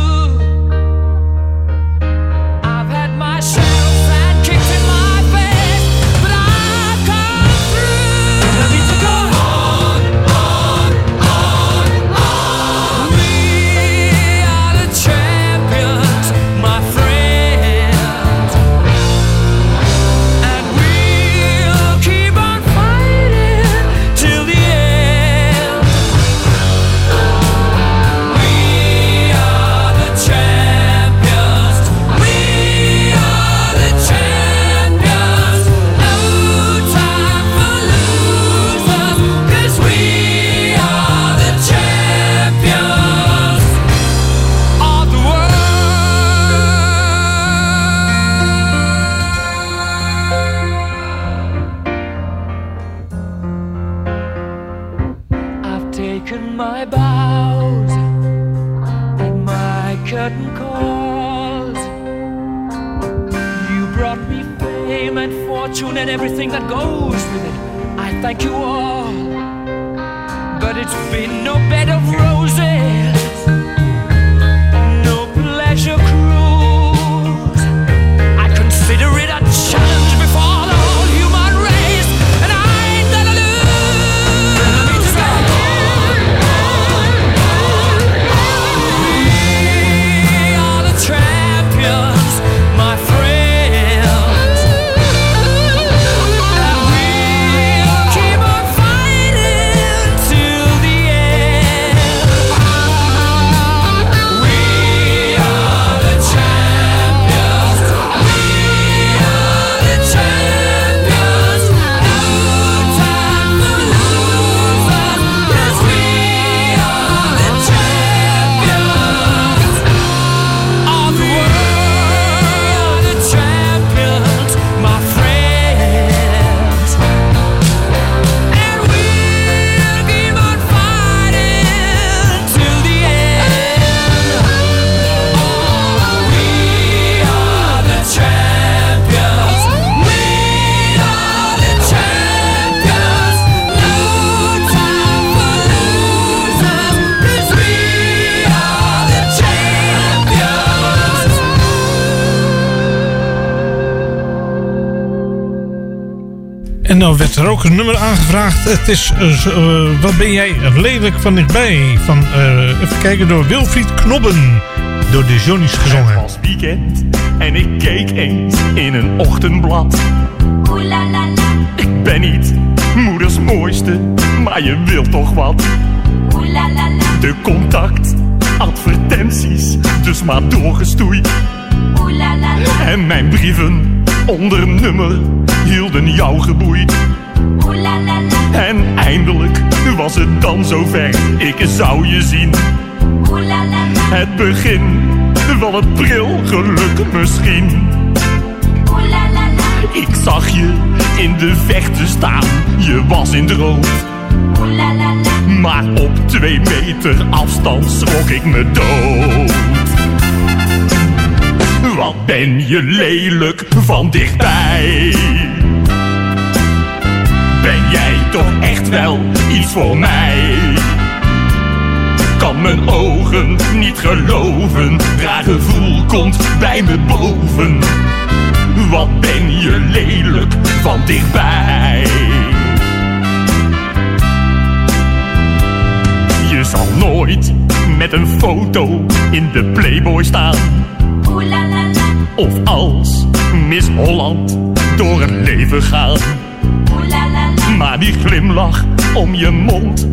Speaker 7: Ook een nummer aangevraagd. Het is eh, eh, Wat ben jij lelijk van dichtbij? Van, eh, even kijken, door Wilfried Knobben. Door de Johnny's gezongen.
Speaker 28: was weekend en ik keek eens in een ochtendblad. Ik ben niet moeders mooiste, maar je wilt toch wat. De contact, advertenties, dus maar doorgestoeid. En mijn brieven onder nummer hielden jou geboeid. En eindelijk was het dan zover, ik zou je zien. Het begin van het pril geluk misschien. Ik zag je in de vechten staan, je was in het rood. Maar op twee meter afstand schrok ik me dood. Wat ben je lelijk van dichtbij? Toch echt wel iets voor mij? Kan mijn ogen niet geloven, raar gevoel komt bij me boven. Wat ben je lelijk van dichtbij? Je zal nooit met een foto in de Playboy staan. Of als Miss Holland door het leven gaan. Maar die glimlach om je mond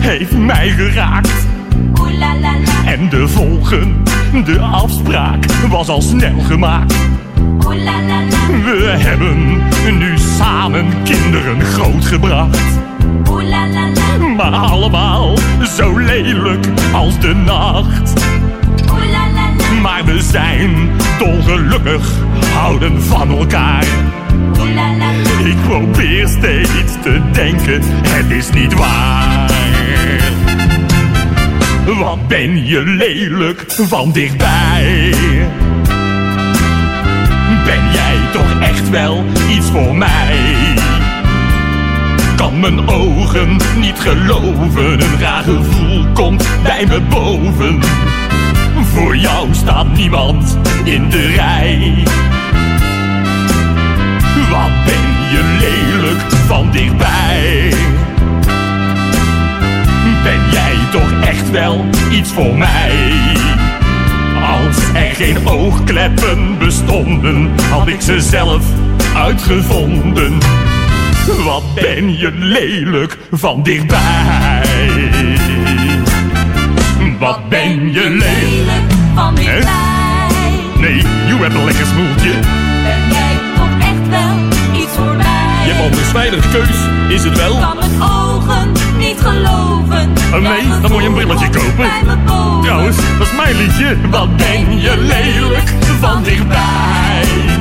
Speaker 28: heeft mij geraakt. En de volgende afspraak was al snel gemaakt. We hebben nu samen kinderen grootgebracht. Maar allemaal zo lelijk als de nacht. Maar we zijn dolgelukkig, houden van elkaar. Ik probeer steeds te denken, het is niet waar. Wat ben je lelijk van dichtbij? Ben jij toch echt wel iets voor mij? Kan mijn ogen niet geloven, een raar gevoel komt bij me boven. Voor jou staat niemand in de rij. Wat ben je lelijk van dichtbij? Ben jij toch echt wel iets voor mij? Als er geen oogkleppen bestonden, had ik ze zelf uitgevonden. Wat ben je lelijk van dichtbij? Wat ben je lelijk
Speaker 29: van dichtbij?
Speaker 28: Nee, je hebt een lekker smoeltje. Al een weinig keus, is het wel?
Speaker 29: Kan mijn ogen niet geloven.
Speaker 28: Oh nee, dan moet je een brilletje kopen. Trouwens, dat is mijn liedje. Wat ben je lelijk van dichtbij?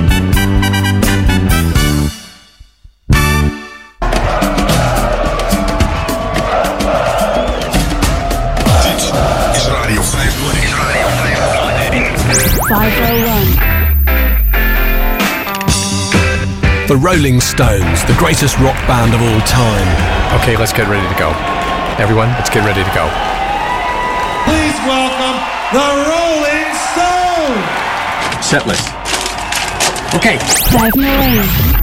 Speaker 18: The Rolling Stones, the greatest rock band of all time.
Speaker 30: Okay, let's get ready to go. Everyone, let's get ready to go.
Speaker 16: Please welcome the Rolling Stones.
Speaker 30: Set list. Okay.
Speaker 23: 501.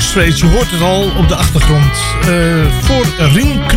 Speaker 5: Dire je hoort het al op de achtergrond. Uh, voor Ring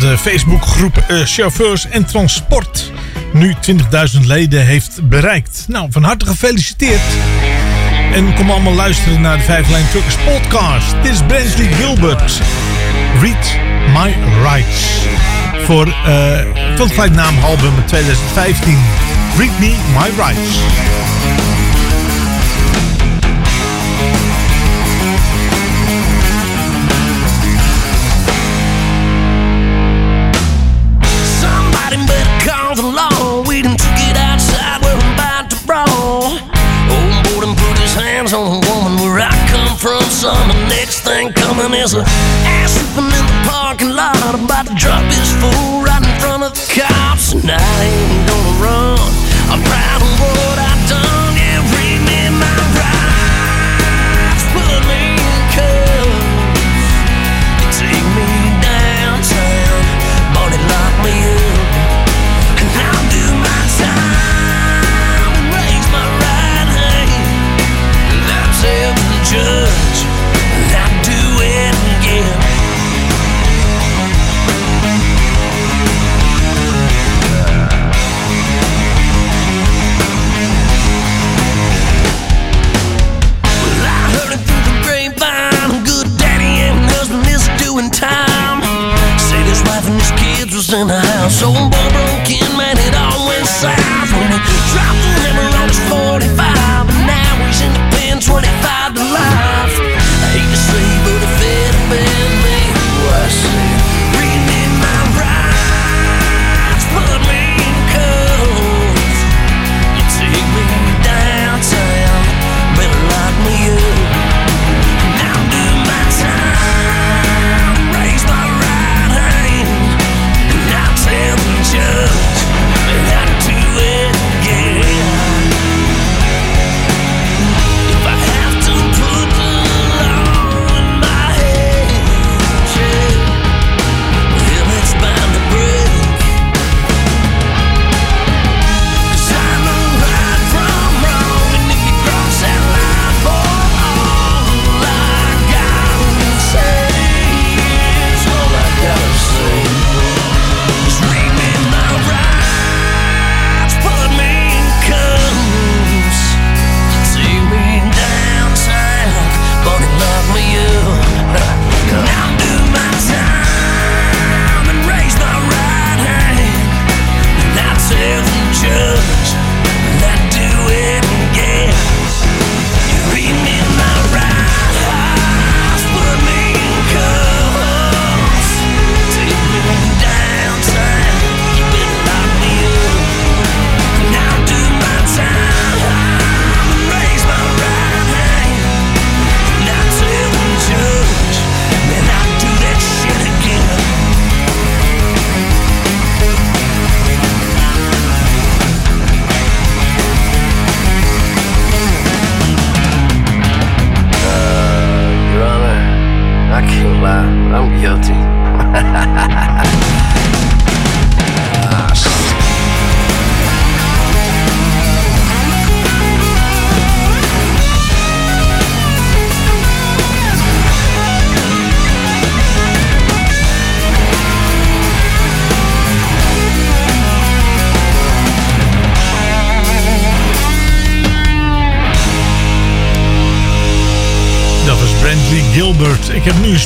Speaker 5: dat de Facebookgroep eh, Chauffeurs en Transport nu 20.000 leden heeft bereikt. Nou, van harte gefeliciteerd. En kom allemaal luisteren naar de vijflijn Lijn Truckers podcast. Dit is Bransley Gilbert. Read My Rights. Voor eh, uh, van album 2015. Read Me My Rights.
Speaker 7: Tesla.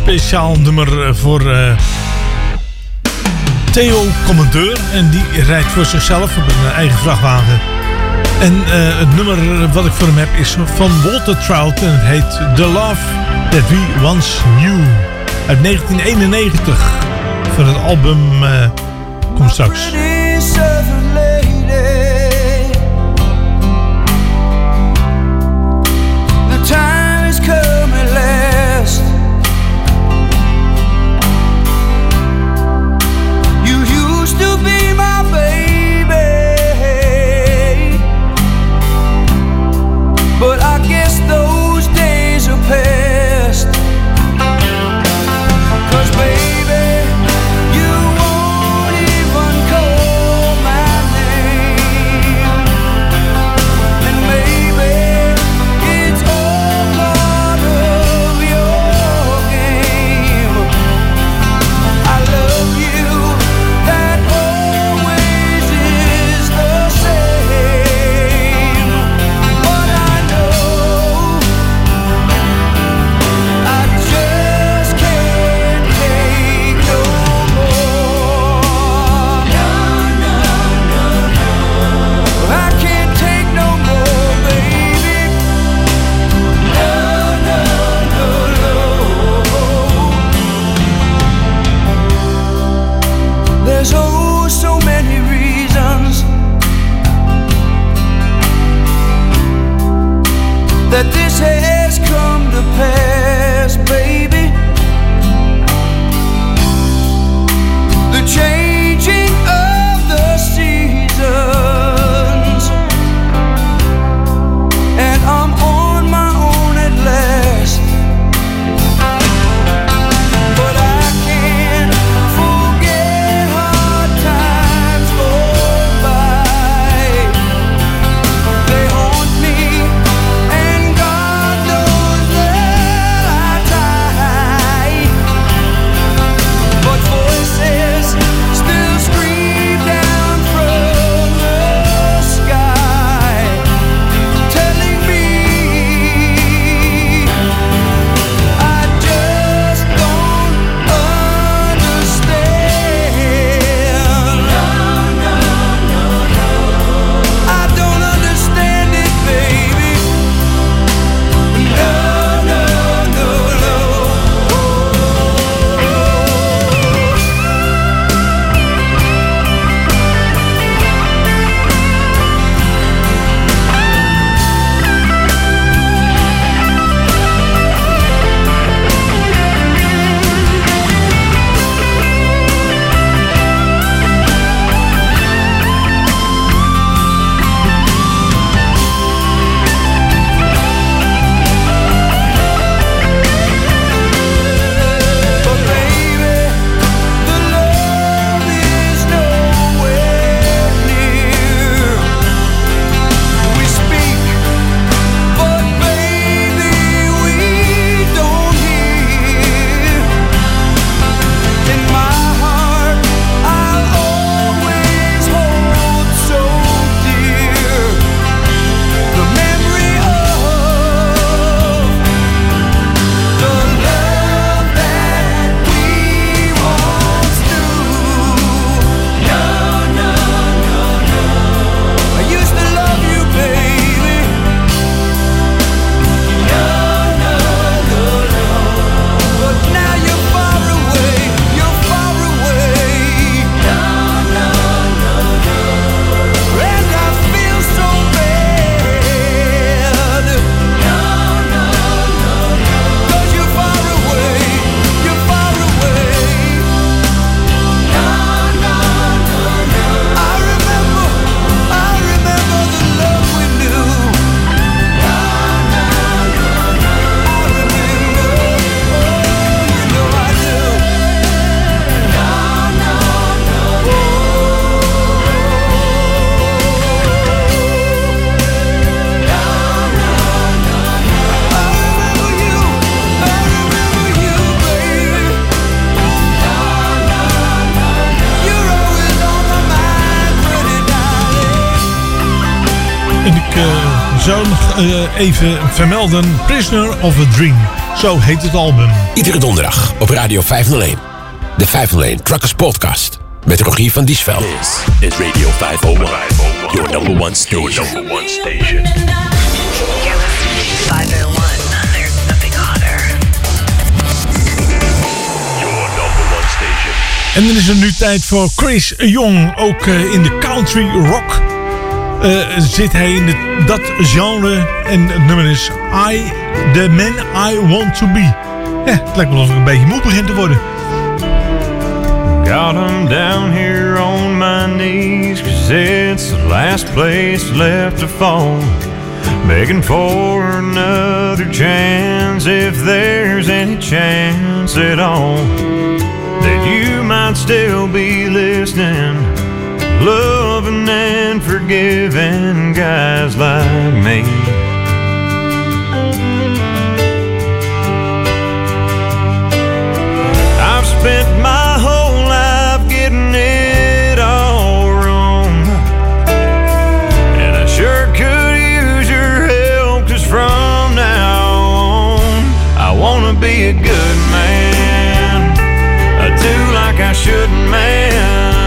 Speaker 7: Speciaal nummer voor eh, Theo Commandeur. En die rijdt voor zichzelf op een eigen vrachtwagen. En eh, het nummer wat ik voor hem heb is van Walter Trout. En het heet The Love That We Once Knew. Uit 1991. Van het album komt straks.
Speaker 31: Even
Speaker 7: vermelden. Prisoner of a Dream. Zo heet het album.
Speaker 18: Iedere donderdag op Radio 501. De 501 Truckers Podcast. Met Rogier van Diesveld.
Speaker 6: This is Radio 501. Your number one station. Your number one station.
Speaker 32: 501. There's nothing hotter.
Speaker 6: Your number one station.
Speaker 7: En dan is het nu tijd voor Chris Young. Ook eh, in de country rock eh, zit hij in dat genre. En het nummer is I, The Man I Want To Be. Ja, het lijkt wel alsof ik een beetje moe begin te worden.
Speaker 19: Got 'em down here on my knees, cause it's the last place left to fall. Begging for another chance if there's any chance at all. That you might still be listening, loving and forgiving guys like me. I've spent my whole life getting it all wrong. And I sure could use your help, cause from now on, I wanna be a good man. I do like I should, man.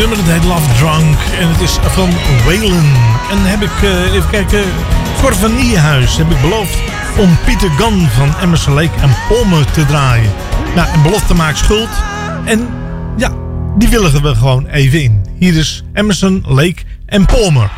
Speaker 7: nummer dat heet Love Drunk. En het is van Whalen. En heb ik, eh, even kijken, voor heb ik beloofd om Pieter Gunn van Emerson Lake en Palmer te draaien. Nou, een belofte maakt schuld. En ja, die willen we gewoon even in. Hier is Emerson, Lake en Palmer.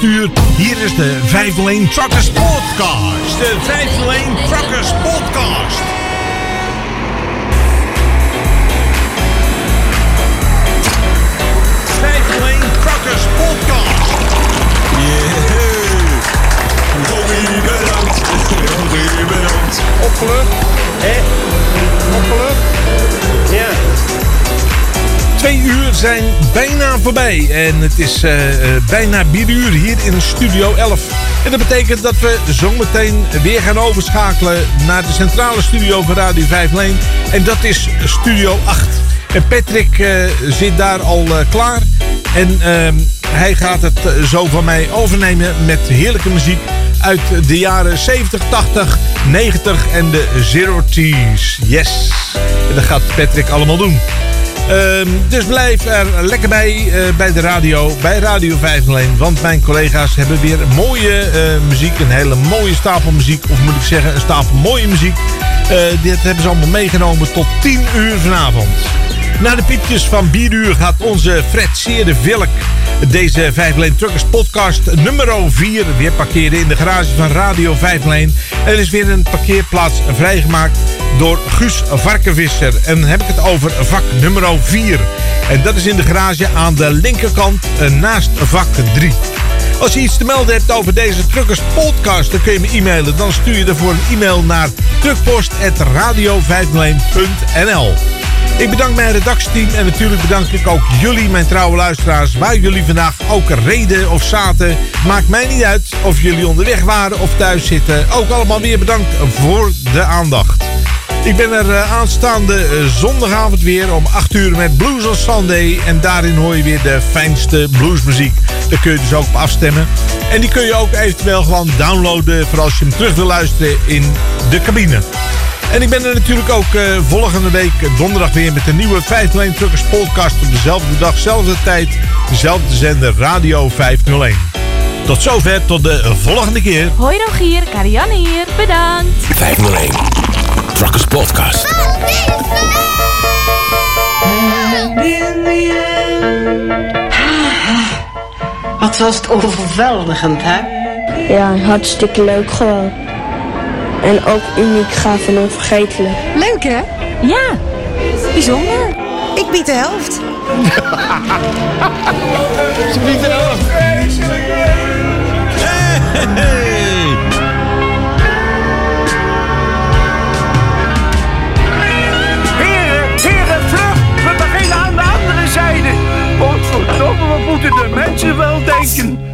Speaker 7: Handen aan het stuur. Hier is de 501 Truckers Podcast. De 501 Truckers Podcast. Truckers Podcast.
Speaker 20: Yeah. Robbie, bedankt. Robbie, bedankt.
Speaker 33: Opgelucht, hè? Opgelucht. Ja.
Speaker 7: Twee uur zijn bijna voorbij en het is eh, eh, bijna 4 uur hier in Studio 11. En dat betekent dat we zometeen weer gaan overschakelen naar de centrale studio van Radio 501. En dat is Studio 8. En Patrick eh, zit daar al klaar. En ehm, hij gaat het zo van mij overnemen met heerlijke muziek uit de jaren 70, 80, 90 en de Zero T's. Yes! En dat gaat Patrick allemaal doen. Ehm, dus blijf er lekker bij eh, bij de radio, bij Radio 501. Want mijn collega's hebben weer mooie eh, muziek. Een hele mooie stapel muziek. Of moet ik zeggen, een stapel mooie muziek. Eh, dit hebben ze allemaal meegenomen tot 10 uur vanavond. Na de piepjes van 4 uur gaat onze Fred Seerde Vilk deze 501 Truckers podcast nummer 4 weer parkeren in de garage van Radio 501. Er is weer een parkeerplaats vrijgemaakt door Guus Varkenvisser. En dan heb ik het over vak nummer 4. En dat is in de garage aan de linkerkant eh, naast vak 3. Als je iets te melden hebt over deze Truckers podcast, dan kun je me e-mailen. Dan stuur je ervoor een e-mail naar truckpost.radio501.nl Ik bedank mijn redactieteam en natuurlijk bedank ik ook jullie, mijn trouwe luisteraars, waar jullie vandaag ook reden of zaten. Maakt mij niet uit of jullie onderweg waren of thuis zitten. Ook allemaal weer bedankt voor de aandacht. Ik ben er eh, aanstaande eh, zondagavond weer om 8 uur met Blues on Sunday. En daarin hoor je weer de fijnste bluesmuziek. Daar kun je dus ook op afstemmen. En die kun je ook eventueel gewoon downloaden voor als je hem terug wil luisteren in de cabine. En ik ben er natuurlijk ook eh, volgende week donderdag weer met een nieuwe 501 Truckers podcast op dezelfde dag, dezelfde tijd, dezelfde zender Radio 501. Tot zover, tot de volgende keer.
Speaker 34: Hoi Rogier, Karianne hier, bedankt.
Speaker 18: 501 Truckers Podcast.
Speaker 35: Wat was het overweldigend, hè?
Speaker 36: Ja, hartstikke leuk gewoon. En ook uniek, gaaf en onvergetelijk.
Speaker 34: Leuk hè? Ja, bijzonder.
Speaker 37: Ik bied de helft.
Speaker 7: Ze biedt de helft. Hey!
Speaker 33: Heren, heren, vlug! We beginnen aan de andere zijde. Godverdomme, wat moeten de mensen wel denken?